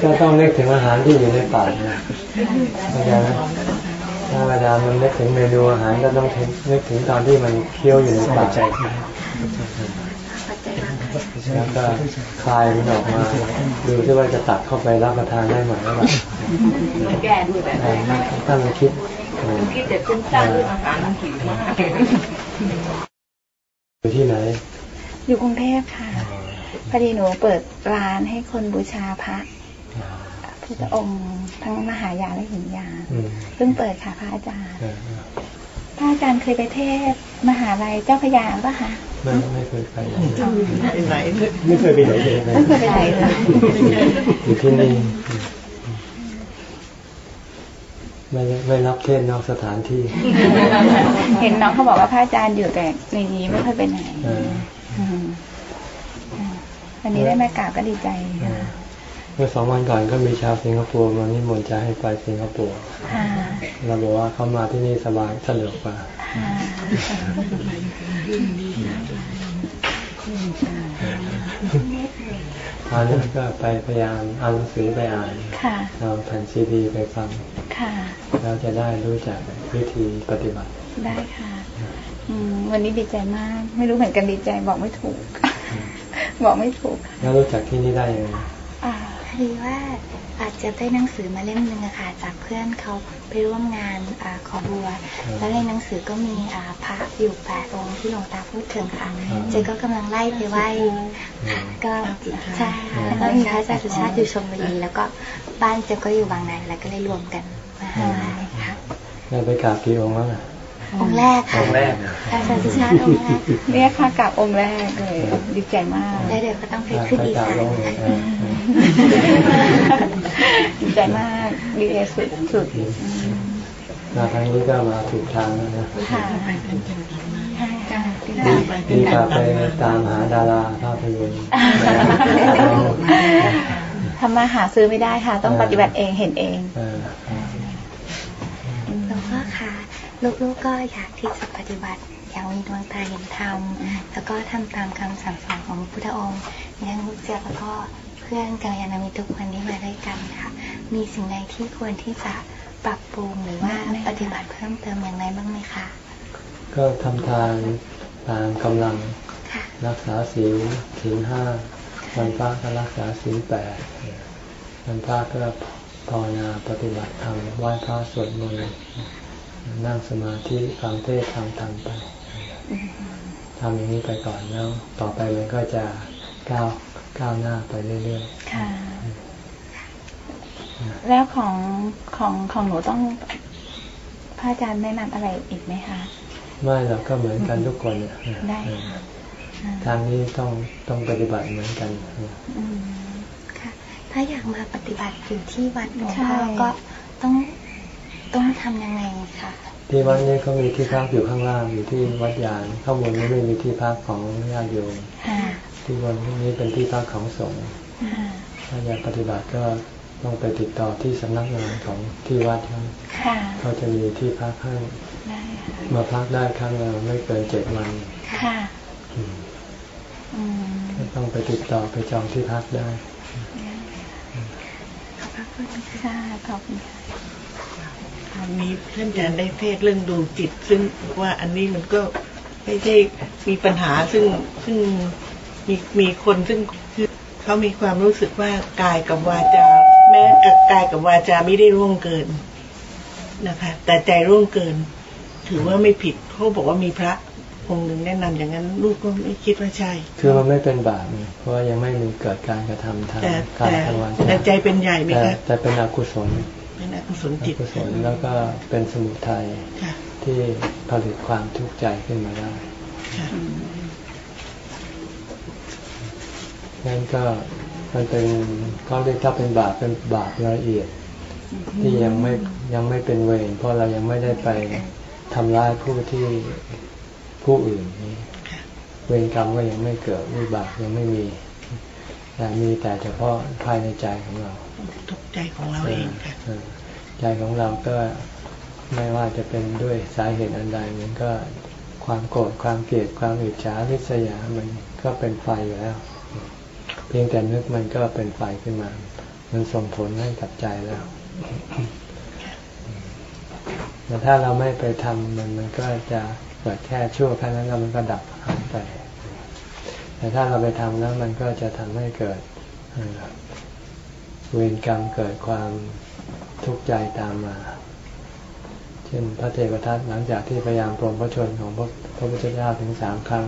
ก็ต้องนึกถึงอาหารที่อยู่ในปากนะเข้าใจไหมถ้าเวลามันนึกถึงเมนูอาหารก็ต้องนึกถึงตอนที่มันเคี้ยวอยู่ในปาก แล้วก็คลายมันออกมาดูที่ว่าจะตัดเข้าไปรับประทานได้ไหมหรือเปล่าแก้ด้วยแบบตั้งคิดคิดแต่ขึ้นตั้งอาหารมันหิวมากอยู่ที่ไหน อยู่กรุงเทพค่ะพอดีหนูเปิดร้านให้คนบูชาพระพุทธองค์ทั้งมหายาและหินยาเพิ่งเปิดค่ะพระอาจารย์พระอาจารย์เคยไปเทศมหาลัยเจ้าพยาปะคะ ไม่ไม่เคยไปไหนไม่เคยไปไหนเลยไม่เคยไปไหนเลยอยู่ที่นี่ไม่ไม่รับเทศนอกสถานที่ เห็นน้องเขาบอกว่าพระอาจารย์อยู่แต่ในนี้ไม่ค่อยไปไหนอันนี้ได้แม่กราบก็ดีใจเมื่อสองวันก่อนก็มีชาวสิงคโปร์มานิมนต์จะให้ไปสิงคโปร์เราบอกว่าเขามาที่นี่สบายสะดวกกว่า ตอนนั้นก็ไปพยายามเอาหนังสือไปอ่านเอาแผ่นซีดีไปฟังแล้วจะได้รู้จักวิธีปฏิบัติ ได้ค่ะวันนี้ดีใจมาก ไม่รู้เหมือนกันดีใจบอกไม่ถูก บอกไม่ถูก แล้วรู้จักที่นี่ได้ยังไงอ่าพอดีว่า อาจจะได้หนังสือมาเล่มหนึ่งอะค่ะจากเพื่อนเขาไปร่วมงานอขอบัว แล้วในหนังสือก็มีพระอยู่แปดองค์ที่หลวงตาพูดถึงค่ะเจก็กำลังไล่ไปไหว้ก็ใช่แล้วก็มีพระอาจารย์สุชาติอยู่ชมบุรีแล้วก็บ้านเจก็อยู่บางนาแล้วก็เลยรวมกันมาให้ค่ะเราไปกราบกี่องค์แล้วองค์แรกค่ะองค์แรกอาจารย์สุชาติองค์แรกเรียกค่ะกับองค์แรกเลยดีใจมากแล้วเดี๋ยวก็ต้องไปขึ้นอีสาน ดีใจมากดีเอสุดสุดมาครั้งนี้ก็มาถูกทางแล้วนะค่ะดีกว่าไปตามหาดาราภาพยนตร์ทำมาหาซื้อไม่ได้ค่ะ ต้องปฏิบัติเองเห็นเองหลวงพ่อค่ะลูกๆก็อยากที่จะปฏิบัติอย่างมีดวงตาเห็นธรรมแล้วก็ทำตามคำสั่งสอนของพระพุทธองค์ยังลูกเจียแล้วก็เพื่อนกัลยาณมิตรทุกคนที่มาด้วยกันค่ะ มีสิ่งใดที่ควรที่จะปรับปรุงหรือว่าปฏิบัติเพิ่มเติมอย่างไรบ้างไหมคะ ก็ทำทานตามกำลังรักษาศีลศีลห้าวันพระก็รักษาศีลแปดวันพระก็ภาวนาปฏิบัติธรรมไหว้พระสวดมนต์นั่งสมาธิฟังเทศทางธรรมไปทำอย่างนี้ไปก่อนแล้ว ต่อไปมันก็จะก้าว ก้าวหน้าไปเรื่อยๆค่ะ แล้วของของของหนูต้องพระอาจารย์แนะนำอะไรอีกไหมคะ ไม่หรอกก็เหมือนกันทุกคนได้ทางนี้ต้องต้องปฏิบัติเหมือนกันค่ะ ถ้าอยากมาปฏิบัติอยู่ที่วัดหลวงพ่อก็ต้องต้องทำยังไงคะที่วัดนี้เขามีที่พักอยู่ข้างล่างอยู่ที่วัดยานข้างบนนี้ไม่มีที่พักของญาติโยม ที่บนนี้เป็นที่พักของสงฆ์ถ้าอยากปฏิบัติก็ต้องไปติดต่อที่สำนักงานของที่วัดเขาเขาจะมีที่พักให้มาพักได้ครั้งละไม่เกินเจ็ดวันต้องไปติดต่อไปจองที่พักได้ขอบคุณค่ะขอบคุณค่ะวันนี้ท่านอาจารย์ได้เทศเรื่องดวงจิต ซึ่งว่าอันนี้มันก็ไม่ใช่มีปัญหาซึ่งซึ่ง มีมีคนซึ่งคือเขามีความรู้สึกว่ากายกับวาจา แม้กายกับวาจาไม่ได้ร่วงเกินนะคะ แต่ใจร่วงเกิน ถือว่าไม่ผิดเขาบอกว่ามีพระองค์หนึ่งแนะนำอย่างนั้นลูกก็ไม่คิดว่าใช่ คือมันไม่เป็นบาปเพราะว่ายังไม่มีเกิดการกระทำทางการทางวาจาแต่ใจเป็นใหญ่ไหมคะแต่เป็นอกุศลเป็นอกุศลจิตอกุศลแล้วก็เป็นสมุทัยที่ผลิตความทุกข์ใจขึ้นมาได้ นั่นก็มันเป็นเขาเรียกถ้าเป็นบาปเป็นบาปละเอียด ที่ยังไม่ยังไม่เป็นเวรเพราะเรายังไม่ได้ไปทำร้ายผู้ที่ผู้อื่นนี้เวรกรรมก็ยังไม่เกิดวิบากยังไม่มีแต่มีแต่เฉพาะภายในใจของเราทุกใจของเราเองค่ะใจของเราก็ไม่ว่าจะเป็นด้วยสาเหตุอันใดมันก็ความโกรธความเกลียดความอิจฉาริษยามันก็เป็นไฟอยู่แล้ว เพียงแต่นึกมันก็เป็นไฟขึ้นมา มันส่งผลให้กับใจแล้วแต่ถ้าเราไม่ไปทำมันมันก็จะเกิดแค่ชั่วแค่นั้นแล้วมันก็ดับหายไป แต่ถ้าเราไปทำแล้วมันก็จะทำให้เกิดเวรกรรมเกิดความทุกข์ใจตามมา เช่นพระเทวทัตหลังจากที่พยายามปรมพระชนของพระพระพุทธเจ้าถึงสามครั้ง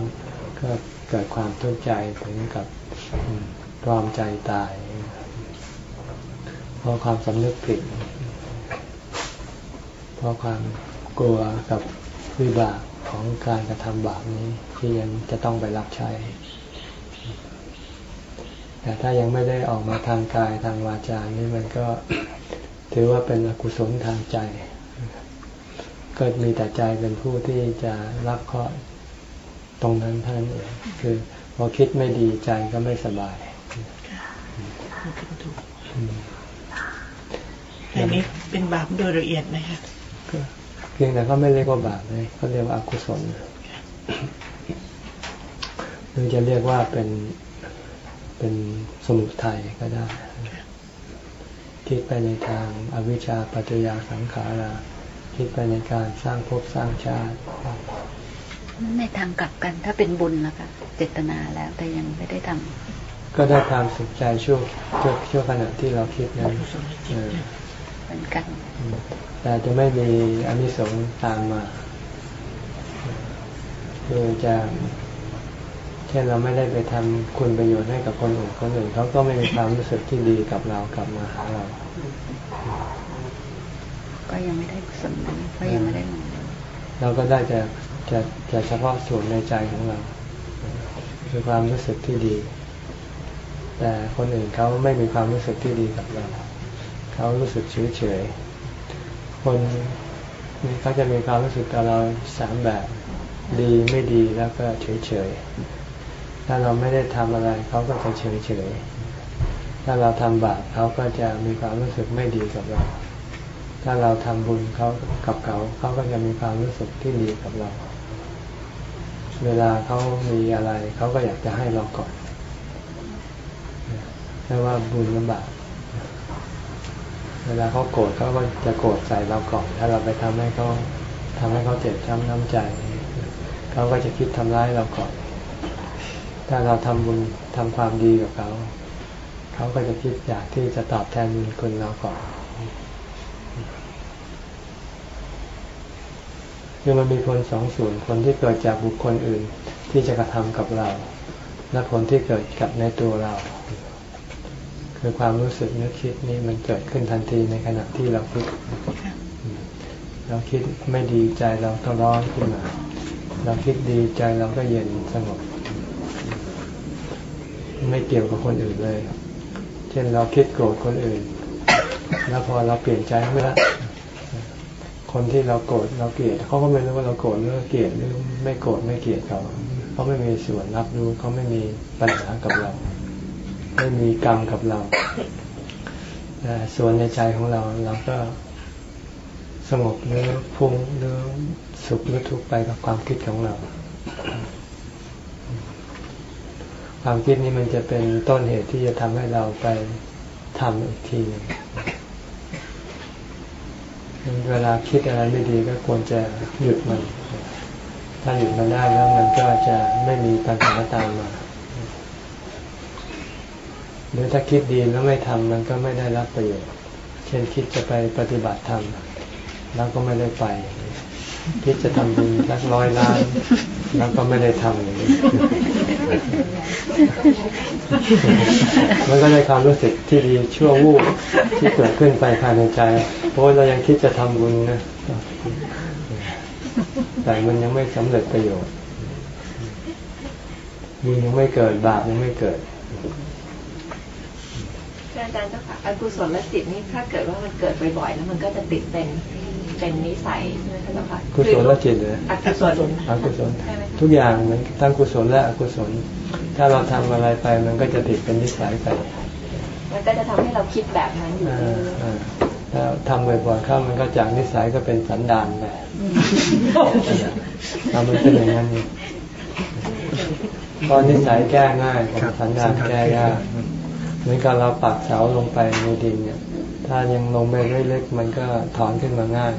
ก็เกิดความทุกข์ใจถึงกับ ปลอมใจตายเพราะความสำนึกผิด เพราะความกลัวกับวิบากของการกระทำบาปนี้ที่ยังจะต้องไปรับใช้ แต่ถ้ายังไม่ได้ออกมาทางกายทางวาจานี่มันก็ถือว่าเป็นอกุศลทางใจ ก็มีแต่ใจเป็นผู้ที่จะรับเคราะห์ตรงนั้นท่านเองคือ พอคิดไม่ดีใจก็ไม่สบายอันนี้เป็นบาปโดยละเอียดไหมคะเพียงแต่ก็ไม่เรียกว่าบาปเลยเขาเรียกว่าอกุศลหรือจะเรียกว่าเป็นเป็นสมุทัยก็ได้คิดไปในทางอวิชชาปัจจยาสังขาราคิดไปในการสร้างภพสร้างชาติ ในทางกลับกันถ้าเป็นบุญนะคะเจตนาแล้วแต่ยังไม่ได้ทก็ได้ความสุขใจช่วงช่วงช่วงขณะที่เราคิดนั้นเหมือนกันแต่จะไม่มีอนิสงส์ตามมาคือจะเช่นเราไม่ได้ไปทำคุณประโยชน์ให้กับคนอื่นคนอื่นเขาก็ไม่มีความรู้สึกที่ดีกับเรากลับมาหาเรา ก็ยังไม่ได้สมนั้นเพราะยังไม่ได้มองเราก็ได้จะ จะจะเฉพาะส่วนในใจของเรา คือความรู้สึกที่ดี แต่คนอื่นเขาไม่มีความรู้สึกที่ดีกับเรา เขารู้สึกเฉยเฉยคนนี้เขาจะมีความรู้สึกกับเราสามแบบดีไม่ดีแล้วก็เฉยเฉยถ้าเราไม่ได้ทำอะไรเขาก็จะเฉยเฉยถ้าเราทำบาปเขาก็จะมีความรู้สึกไม่ดีกับเรา ถ้าเราทำบุญเขากับเขาเขาก็จะมีความรู้สึกที่ดีกับเรา เวลาเขามีอะไรเขาก็อยากจะให้เราก่อนไม่ว่าบุญหรือบาปเวลาเขาโกรธเขาก็จะโกรธใส่เราก่อน ถ้าเราไปทำให้เขาทำให้เขาเจ็บช้ำน้ำใจเขาก็จะคิดทำร้ายเราก่อน ถ้าเราทำบุญทำความดีกับเขาเขาก็จะคิดอยากที่จะตอบแทนบุญคุณเราก่อน คือมันมีคนสองส่วนคนที่เกิดจากบุคคลอื่นที่จะกระทำกับเรา และผลที่เกิดกับในตัวเรา คือความรู้สึกนึกคิดนี่มันเกิดขึ้นทันทีในขณะที่เราคิด เราคิดไม่ดีใจเราก็ร้อนขึ้นมา เราคิดดีใจเราก็เย็นสงบ ไม่เกี่ยวกับคนอื่นเลย เช่นเราคิดโกรธคนอื่น แล้วพอเราเปลี่ยนใจไม่ละ คนที่เราโกรธเราเกลียดเขาก็ไม่รู้ว่าเราโกรธหรือเกลียดหรือไม่โกรธไม่เกลียดเขาเขาไม่มีส่วนรับรู้เขาไม่มีปัญหากับเรา ไม่มีกรรมกับเราแต่ส่วนในใจของเราเราก็สงบหรือพุ่งหรือสุขหรือทุกข์ไปกับความคิดของเรา ความคิดนี้มันจะเป็นต้นเหตุที่จะทำให้เราไปทำอีกทีนึง เวลาคิดอะไรไม่ดีก็ควรจะหยุดมัน ถ้าหยุดมันได้แล้วมันก็จะไม่มีปัญหาตามมาหรือถ้าคิดดีแล้วไม่ทำมันก็ไม่ได้รับประโยชน์ เช่นคิดจะไปปฏิบัติธรรมแล้วก็ไม่ได้ไป คิดจะทำบุญสักร้อยล้าน แล้วก็ไม่ได้ทำอย่างนี้มันก็ได้ความรู้สึกที่ดีชั่ววูบที่เกิดขึ้นไปภายในใจ เพราะเรายังคิดจะทำบุญนะ แต่มันยังไม่สำเร็จประโยชน์บุญยังไม่เกิดบาปยังไม่เกิดอาจารย์เจ้าค่ะอกุศลและจิตนี่ถ้าเกิดว่ามันเกิดบ่อยๆแล้วมันก็จะติดเป็น เป็นนิสัยใช่ไหมคะเจ้าค่ะกุศลและจิตเลยอกุศลอกุศลทุกอย่างมันทั้งกุศลและอกุศล ถ้าเราทำอะไรไปมันก็จะติดเป็นนิสัยไป มันก็จะทำให้เราคิดแบบนั้นอยู่ถ้าทำบ่อยๆเข้ามันก็จากนิสัยก็เป็นสันดานไปทำมันเป็นอย่างนั้นพอนิสัยแก้ง่ายสันดานแก้ยากเหมือนกับเราปักเสาลงไปในดินเนี่ย ถ้ายังลงไปเล็กๆมันก็ถอนขึ้นมาง่าย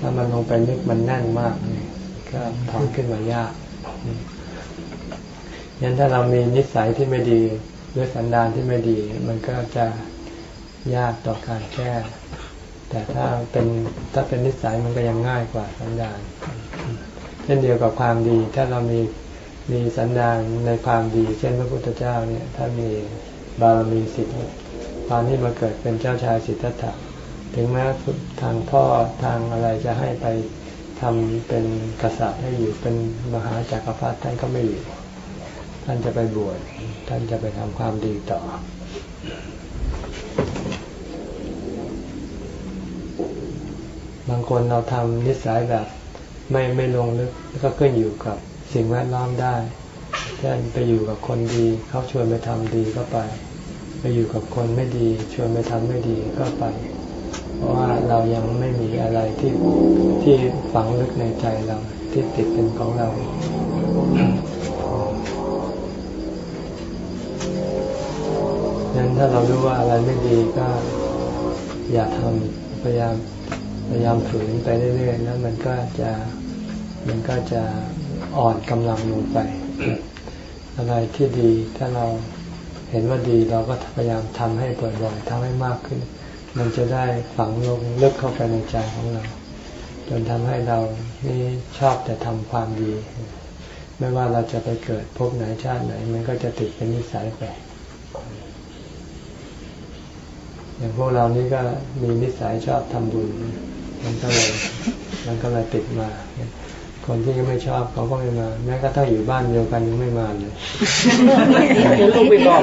ถ้ามันลงไปลึกมันแน่นมากก็ถอนขึ้นมายากยันถ้าเรามีนิสัยที่ไม่ดีหรือสันดานที่ไม่ดี มันก็จะยากต่อการแก้ แต่ถ้าเป็นถ้าเป็นนิสัยมันก็ยังง่ายกว่าสันดานเช่นเดียวกับความดี ถ้าเรามีมีสันดานในความดี เช่นพระพุทธเจ้าเนี่ย ถ้ามีบารมีสิทธิ์ ตอนที่มาเกิดเป็นเจ้าชายสิทธัตถะถึงแม้ทางพ่อทางอะไรจะให้ไปทำเป็นกษัตริย์ให้อยู่เป็นมหาจากักรพรรดิท่านก็ไม่อยู่ ท่านจะไปบวชท่านจะไปทำความดีต่อ บางคนเราทำนิสัยแบบไม่ไม่ลงลึกก็ขึ้นอยู่กับสิ่งแวดล้อมได้เช่นไปอยู่กับคนดีเขาชวนไปทำดีก็ไป ไปอยู่กับคนไม่ดี ชวนไปทำไม่ดีก็ไป เพราะว่าเรายังไม่มีอะไรที่ที่ฝังลึกในใจเราที่ติดเป็นของเราดังนั้นถ้าเรารู้ว่าอะไรไม่ดีก็อย่าทำพยายามพยายามฝืนไปเรื่อยๆแล้วมันก็จะมันก็จะอ่อนกำลังลงไป อะไรที่ดีถ้าเรา เห็นว่าดีเราก็พยายามทำให้บ่อยๆทำให้มากขึ้น มันจะได้ฝังลงลึกเข้าไปในใจของเรา จนทำให้เรานี่ชอบแต่ทำความดี ไม่ว่าเราจะไปเกิดพบไหนชาติไหน มันก็จะติดเป็นนิสัยไปอย่างพวกเรานี่ก็มีนิสัยชอบทำบุญ มันก็เลยมันก็เลยติดมา คนที่ยังไม่ชอบเขาก็ไม่มา แม้กระทั่งอยู่บ้านเดียวกันยังไม่มาเลยเดี๋ยวต้องไปบอก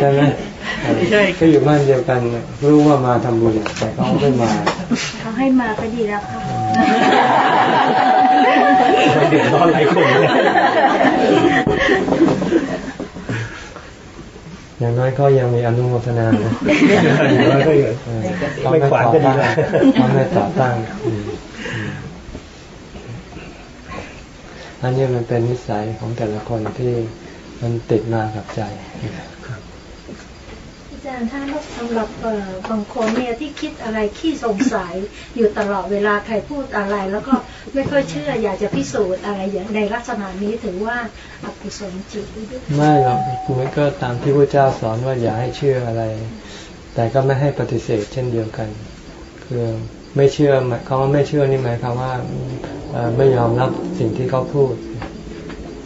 ใช่ไหมใช่ก็อยู่บ้านเดียวกันรู้ว่ามาทำบุญแต่เขาไม่มาเขาให้มาก็ดีแล้วค่ะเดือดร้อนหลายคนเลย อย่างน้อยก็ยังมีอนุโมทนานะอย่างน้อยก็ยังไม่ขวางก็ดีแล้วเขาไม่ต่อตั้งอันนี้มันเป็นนิสัยของแต่ละคนที่มันติดมากับใจอา จารย์ถ้าสำหรับบางคนเนี่ยที่คิดอะไรขี้สงสัยอยู่ตลอดเวลาใครพูดอะไร แล้วก็ไม่ค่อยเชื่ออยากจะพิสูจน์อะไรอย่างในลักษณะนี้ถือว่าอกุศลจิตไม่หรอกมันก็ตามที่พระเจ้าสอนว่าอย่าให้เชื่ออะไร แต่ก็ไม่ให้ปฏิเสธเช่นเดียวกัน คือไม่เชื่อเขาว่าไม่เชื่อนี่หมายความว่าไม่ยอมรับสิ่งที่เขาพูด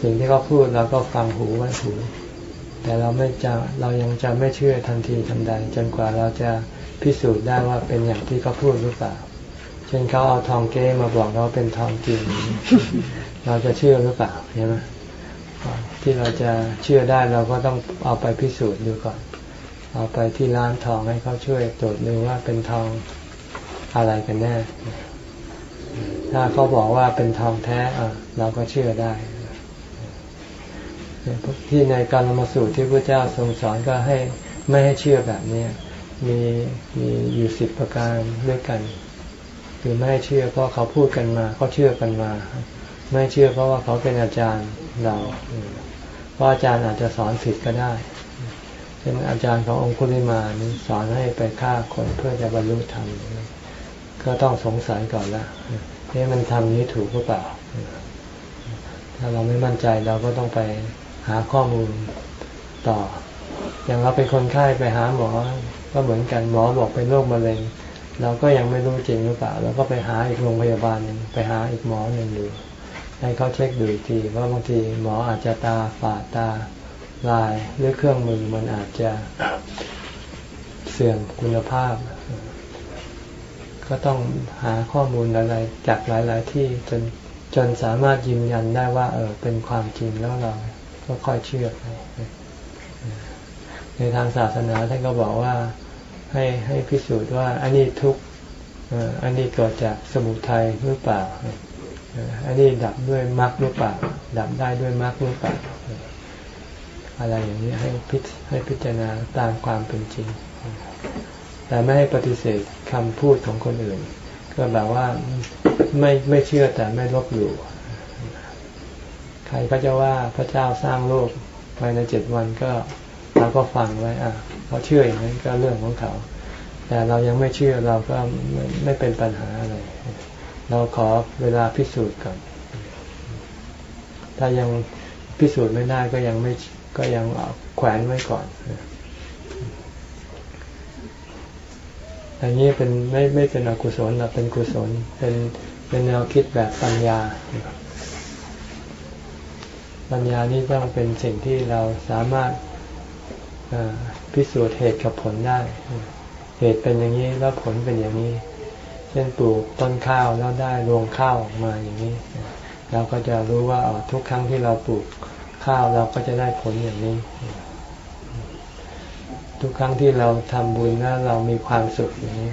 สิ่งที่เขาพูดเราก็ฟังหูไว้หู แต่เราไม่จะเรายังจะไม่เชื่อทันทีทันใดจนกว่าเราจะพิสูจน์ได้ว่าเป็นอย่างที่เขาพูดหรือเปล่า เช่นเขาเอาทองเก้มาบอกเราเป็นทองจริง เราจะเชื่อหรือเปล่าเห็นไหมที่เราจะเชื่อได้เราก็ต้องเอาไปพิสูจน์ดูก่อน เอาไปที่ร้านทองให้เขาช่วยตรวจดูว่าเป็นทองอะไรกันแน่ ถ้าเขาบอกว่าเป็นทองแท้เราก็เชื่อได้ ที่ในการมาสูตรที่พระเจ้าทรงสอนก็ให้ไม่ให้เชื่อแบบนี้มีมีอยู่สิบประการด้วยกัน คือไม่ให้เชื่อเพราะเขาพูดกันมาเขาเชื่อกันมา ไม่เชื่อเพราะว่าเขาเป็นอาจารย์เราเพราะอาจารย์อาจจะสอนผิดก็ได้เช่นอาจารย์ขององคุลิมานี่สอนให้ไปฆ่าคนเพื่อจะบรรลุธรรมก็ต้องสงสัยก่อนละนี่มันทำนี้ถูกหรือเปล่า ถ้าเราไม่มั่นใจเราก็ต้องไป หาข้อมูลต่อ อย่างเราเป็นคนไข้ไปหาหมอ ก็เหมือนกันหมอบอกเป็นโรคมะเร็ง เราก็ยังไม่รู้จริงหรือเปล่าเราก็ไปหาอีกโรงพยาบาลหนึ่งไปหาอีกหมอหนึ่งดูให้เขาเช็คดูทีว่าบางทีหมออาจจะตาฝาดตาลายหรือเครื่องมือมันอาจจะเสื่อมคุณภาพ ก็ต้องหาข้อมูลอะไรจากหลาย ๆ ที่จนจนสามารถยืนยันได้ว่า เออเป็นความจริงแล้วเรา ก็ค่อยเชื่อไปในทางศาสนาท่านก็บอกว่าให้ให้พิสูจน์ว่าอันนี้ทุกอันนี้เกิดจากสมุทัยหรือเปล่า อันนี้ดับด้วยมรรคหรือเปล่า ดับได้ด้วยมรรคหรือเปล่า อะไรอย่างนี้ให้พิให้พิจารณาตามความเป็นจริง แต่ไม่ให้ปฏิเสธคำพูดของคนอื่น ก็แบบว่าไม่ไม่เชื่อแต่ไม่ลบหลู่ รก็จะว่าพระเจ้าสร้างโลกภายในเจ็ดวันก็เราก็ฟังไว้อะเขาเชื่ออย่างนั้นก็เรื่องของเขา แต่เรายังไม่เชื่อเราก็ไม่เป็นปัญหาอะไร เราขอเวลาพิสูจน์ก่อน ถ้ายังพิสูจน์ไม่ได้ก็ยังไม่ก็ยังแขวนไว้ก่อนอันนี้เป็นไม่ไม่เป็นอกุศลหรอกเป็นกุศลเป็นเป็นแนวคิดแบบปัญญา ปัญญานี้ต้องเป็นสิ่งที่เราสามารถพิสูจน์เหตุกับผลได้ เหตุเป็นอย่างนี้แล้วผลเป็นอย่างนี้ เช่นปลูกต้นข้าวแล้วได้รวงข้าวออกมาอย่างนี้ เราก็จะรู้ว่าทุกครั้งที่เราปลูกข้าวเราก็จะได้ผลอย่างนี้ ทุกครั้งที่เราทำบุญแล้วเรามีความสุขอย่างนี้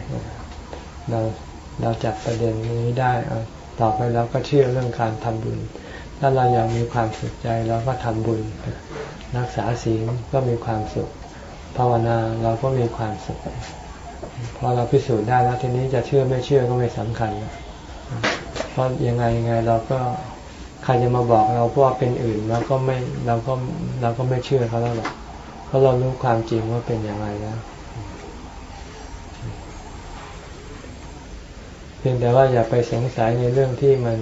เราเราจับประเด็นนี้ได้ต่อไปเราก็เชื่อเรื่องการทำบุญ ถ้าเราอยากมีความสุขใจเราก็ทำบุญ รักษาศีลก็มีความสุข ภาวนาเราก็มีความสุข พอเราพิสูจน์ได้แล้วทีนี้จะเชื่อไม่เชื่อก็ไม่สำคัญ เพราะยังไงยังไงเราก็ใครจะมาบอกเราเพราะว่าเป็นอื่นเราก็ไม่เราก็เราก็ไม่เชื่อเขาแล้วหรอกเพราะเรารู้ความจริงว่าเป็นอย่างไรแล้วเพียงแต่ว่าอย่าไปสงสัยในเรื่องที่มัน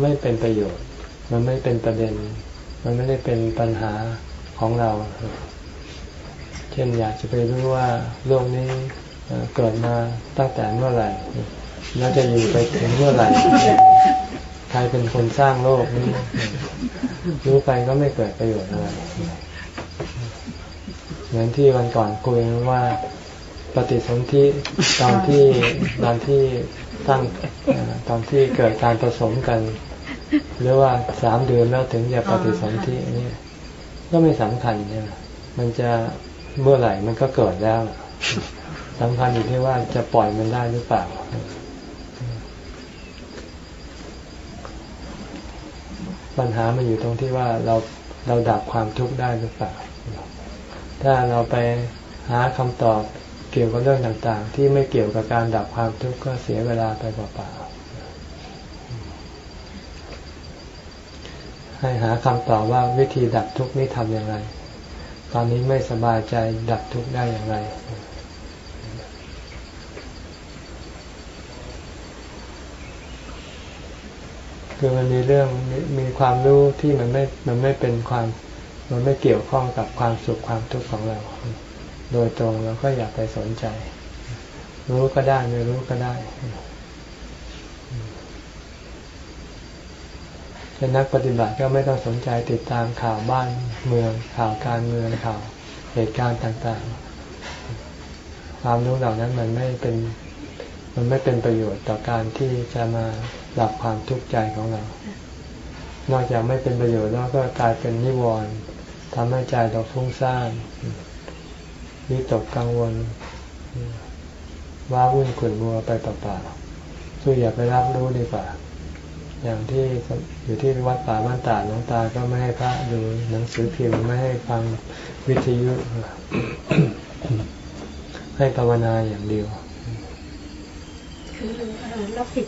ไม่เป็นประโยชน์ มันไม่เป็นประเด็น มันไม่ได้เป็นปัญหาของเรา เช่นอยากจะไปรู้ว่าโลกนี้เกิดมาตั้งแต่เมื่อไหร่ แล้วจะอยู่ไปถึงเมื่อไหร่ ใครเป็นคนสร้างโลกนี้ รู้ไปก็ไม่เกิดประโยชน์อะไรเหมือนที่วันก่อนคุยว่าปฏิสนธิตอนที่ตอนที่ตั้งตอนที่เกิดการผสมกัน หรือว่าสามเดือนแล้วถึงจะปฏิสนธินี่ก็ไม่สำคัญเนี่ยมันจะเมื่อไหร่มันก็เกิดแล้วสำคัญอยู่ที่ว่าจะปล่อยมันได้หรือเปล่าปัญหามันอยู่ตรงที่ว่าเราเราดับความทุกข์ได้หรือเปล่า ถ้าเราไปหาคำตอบเกี่ยวกับเรื่องต่างๆ ที่ไม่เกี่ยวกับการดับความทุกข์ก็เสียเวลาไปเปล่า ให้หาคำตอบว่าวิธีดับทุกข์นี้ทำอย่างไร ตอนนี้ไม่สบายใจดับทุกข์ได้อย่างไรคือมันมีเรื่องมีความรู้ที่มันไม่มันไม่เป็นความ มันไม่เกี่ยวข้องกับความสุขความทุกข์ของเรา โดยตรงเราก็อย่าไปสนใจ รู้ก็ได้ไม่รู้ก็ได้ เป็นนักปฏิบัติก็ไม่ต้องสนใจติดตามข่าวบ้านเมืองข่าวการเมืองข่าวเหตุการณ์ต่างๆ ความรู้เหล่านั้นมันไม่เป็นมันไม่เป็นประโยชน์ต่อการที่จะมาดับความทุกข์ใจของเรา นอกจากไม่เป็นประโยชน์แล้วก็กลายเป็นนิวรณ์ทำให้ใจเราฟุ้งซ่านวิตกกังวลว่าวุ่นขุ่นมัวไปเปล่าๆช่วยอย่าไปรับรู้ดีกว่า อย่างที่อยู่ที่วัดป่าบ้านตาหลวงตาก็ไม่ให้พระดูหนังสือพิมพ์ไม่ให้ฟังวิทยุ ให้ภาวนาอย่างเดียว คือเราผิด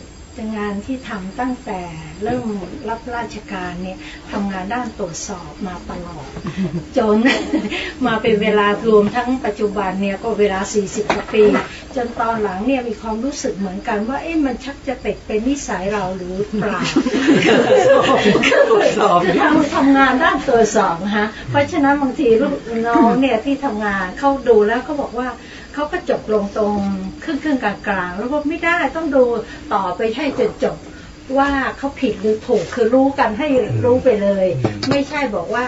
งานที่ทำตั้งแต่เริ่มรับราชการเนี่ยทำงานด้านตรวจสอบมาตลอด จนมาเป็นเวลารวมทั้งปัจจุบันเนี่ยก็เวลา 40กว่าปี จนตอนหลังเนี่ยมีความรู้สึกเหมือนกันว่าเอ๊ะมันชักจะเป็ดเป็นนิสัยเราหรือเปล่าตรวจสอบทำทำงานด้านตรวจสอบฮะเพราะฉะนั้นบางทีลูกน้องเนี่ยที่ทำงานเขาดูแล้วเขาบอกว่า เขาก็จบลงตรงครึ่งครึ่งกลางกลางแล้วก็ไม่ได้ต้องดูต่อไปให้จนจบว่าเขาผิดหรือถูกคือรู้กันให้รู้ไปเลย ไม่ใช่บอกว่า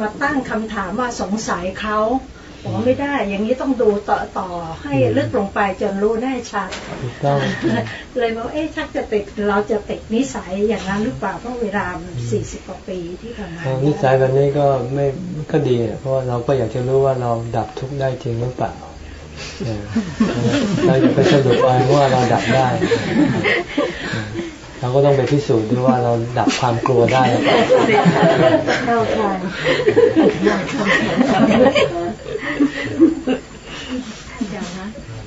มาตั้งคำถามว่าสงสัยเขาบอกไม่ได้ อย่างนี้ต้องดูต่อต่อให้ลึกลงไปจนรู้แน่ชัดเลยบอกเอ๊ะชักจะติดเราจะติดนิสัยอย่างนั้นหรือเปล่าเพราะเวลาสี่สิบกว่าปีที่ทำงานนิสัยแบบนี้ก็ไม่ก็ดี เพราะเราก็อยากจะรู้ว่าเราดับทุกข์ได้จริงหรือเปล่า เราอย่าไปสรุปเอาว่าเราดับได้ เราก็ต้องไปพิสูจน์ด้วยว่าเราดับความกลัวได้เข้าทาง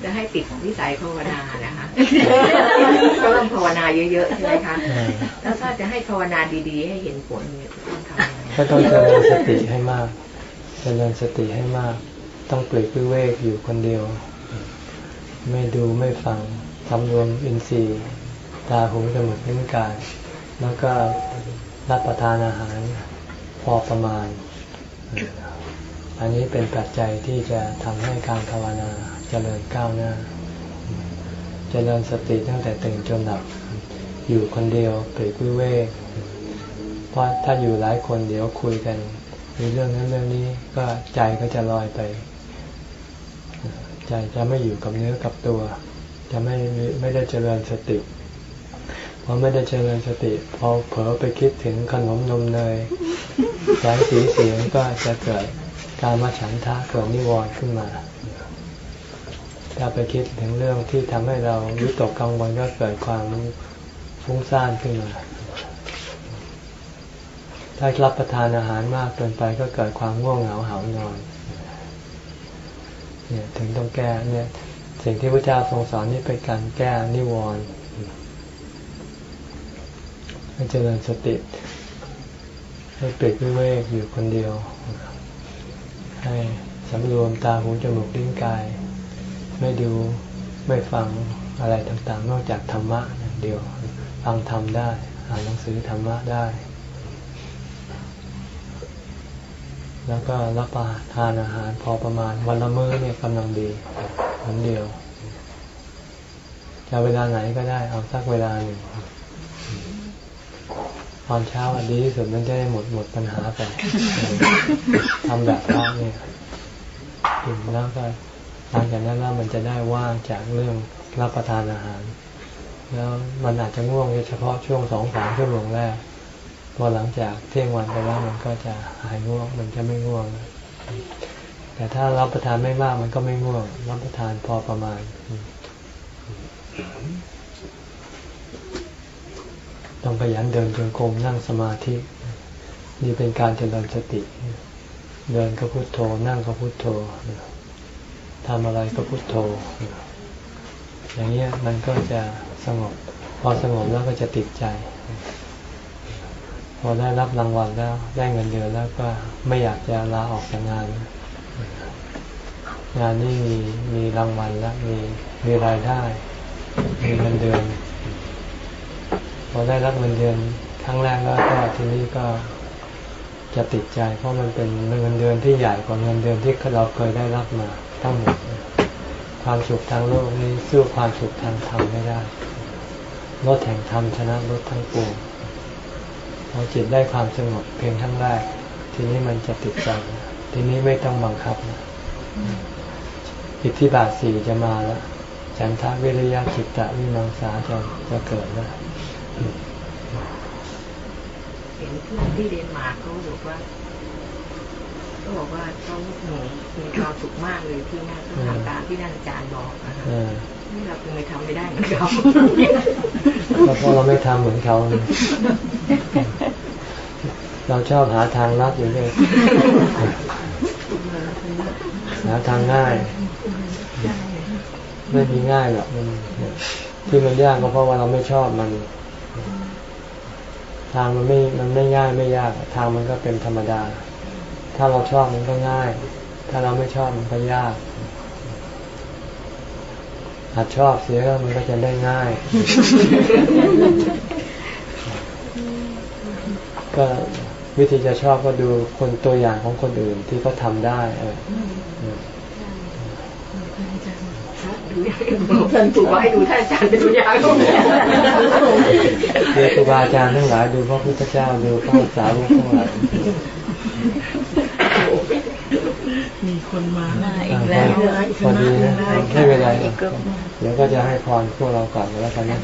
จะให้ติดวิสัยภาวนานะคะก็ต้องภาวนาเยอะๆใช่ไหมคะ แล้วถ้าจะให้ภาวนาดีๆ ให้เห็นผลเนี่ยต้องทำก็ต้องเจริญสติให้มาก เจริญสติให้มาก ต้องปลีกวิเวกอยู่คนเดียว ไม่ดูไม่ฟังทำรวมอินทรีย์ตาหูจมูกนิ้วกาย แล้วก็รับประทานอาหารพอประมาณ อันนี้เป็นปัจจัยที่จะทำให้การภาวนาเจริญก้าวหน้าเจริญสติตั้งแต่ตื่นจนหลับอยู่คนเดียวปลีกวิเวกเพราะถ้าอยู่หลายคนเดี๋ยวคุยกันมีเรื่องนั้นเรื่องนี้ก็ใจก็จะลอยไป ใจจะไม่อยู่กับเนื้อกับตัว จะไม่ไม่ได้เจริญสติพอไม่ได้เจริญสติ พอเผลอไปคิดถึงขนมนมเนยแสงสีเสียงก็จะเกิดการมาฉันทะเกิดนิวรณ์ขึ้นมาถ้าไปคิดถึงเรื่องที่ทำให้เราวิตกกังวลก็เกิดความฟุ้งซ่านขึ้นมาถ้ารับประทานอาหารมากเกินไปก็เกิดความง่วงเหงาเหานอน เนี่ยถึงต้องแก้เนี่ยสิ่งที่พระเจ้าทรงสอนนี่เป็นการแก้นิวรณ์ให้เจริญสติให้เปรกวิเวกอยู่คนเดียว ให้สำรวมตาหูจมูกลิ้นกาย ไม่ดูไม่ฟังอะไรต่างๆ นอกจากธรรมะอย่างเดียว ฟังธรรมได้ อ่านหนังสือธรรมะได้ แล้วก็รับประทานอาหารพอประมาณวันละมื้อเนี่ยกำลังดีมือนเดียวจะเวลาไหนก็ได้เอาสักเวลาหนึ่งตอนเช้าอันดีที่สุดมันจะได้หมดหมดปัญหาไปทำแบบพระเนี่ยกินแล้วก็หลังจากนั้นแล้วมันจะได้ว่างจากเรื่องรับประทานอาหาร แล้วมันอาจจะง่วงเฉพาะช่วงสองสามชั่วโมงแรก พอหลังจากเที่ยงวันไปแล้วมันก็จะหายง่วงมันจะไม่ง่วง แต่ถ้ารับประทานไม่มากมันก็ไม่ง่วง รับประทานพอประมาณ ต้องขยันเดินจงกรมนั่งสมาธิ นี่เป็นการเจริญสติ เดินก็พุโทโธ นั่งก็พุโทโธทำอะไรก็พุโทโธ อย่างนี้มันก็จะสงบ พอสงบแล้วก็จะติดใจ อได้รับรางวัลแล้ว ได้เงินเดือนแล้วก็ไม่อยากจะลาออกจากงาน งานนี้มีมีรางวัลแล้วมีมีรายได้ มีเงินเดือน พอได้รับเงินเดือนครั้งแรกแล้วก็ทีนี้ก็จะติดใจ เพราะมันเป็นเงินเดือนที่ใหญ่กว่าเงินเดือนที่เราเคยได้รับมาทั้งหมด ความสุขทางโลกนี้สู้ความสุขทางธรรมไม่ได้ลดแห่งธรรมชนะลดทั้งปวง พอจิตได้ความสงบเพียงครั้งแรก ทีนี้มันจะติดใจทีนี้ไม่ต้องบังคับนะอิทธิบาทสี่จะมาแล้วฉันทะวิริยะจิตตะวิมังสาจะจะเกิดแล้วเห็นเพื่อนที่เดนมาร์กเขาบอกว่าเขาบอกว่าเขาหนูมีความสุขมากเลยที่นั่นทำตามที่นั่นอาจารย์บอกนะคะ นี่เราคงไม่ทำไม่ได้เหมือนเขาเพราะเราไม่ทำเหมือนเขา เราชอบหาทางลัดอยู่เลยหาทางง่าย ไม่มีง่ายหรอกมันที่มันยากก็เพราะว่าเราไม่ชอบมัน ทางมันไม่ มันไม่ง่ายไม่ยาก ทางมันก็เป็นธรรมดา ถ้าเราชอบมันก็ง่าย ถ้าเราไม่ชอบมันก็ยาก หัดชอบเสียมันก็จะได้ง่าย ก็วิธีจะชอบก็ดูคนตัวอย่างของคนอื่นที่เขาทาได้ เออท่านครูบอกให้ดูท่านอาจารย์เป็นตัวอย่างดูครูบาอาจารย์ทั้งหลายดูพระพุทธเจ้าดูพระสาวกทั้งหลาย มีคนมาอีกแล้วพอดีนะไม่เป็นไรเดี๋ยวก็จะให้พรพวกเราก่อนแล้วกันนะ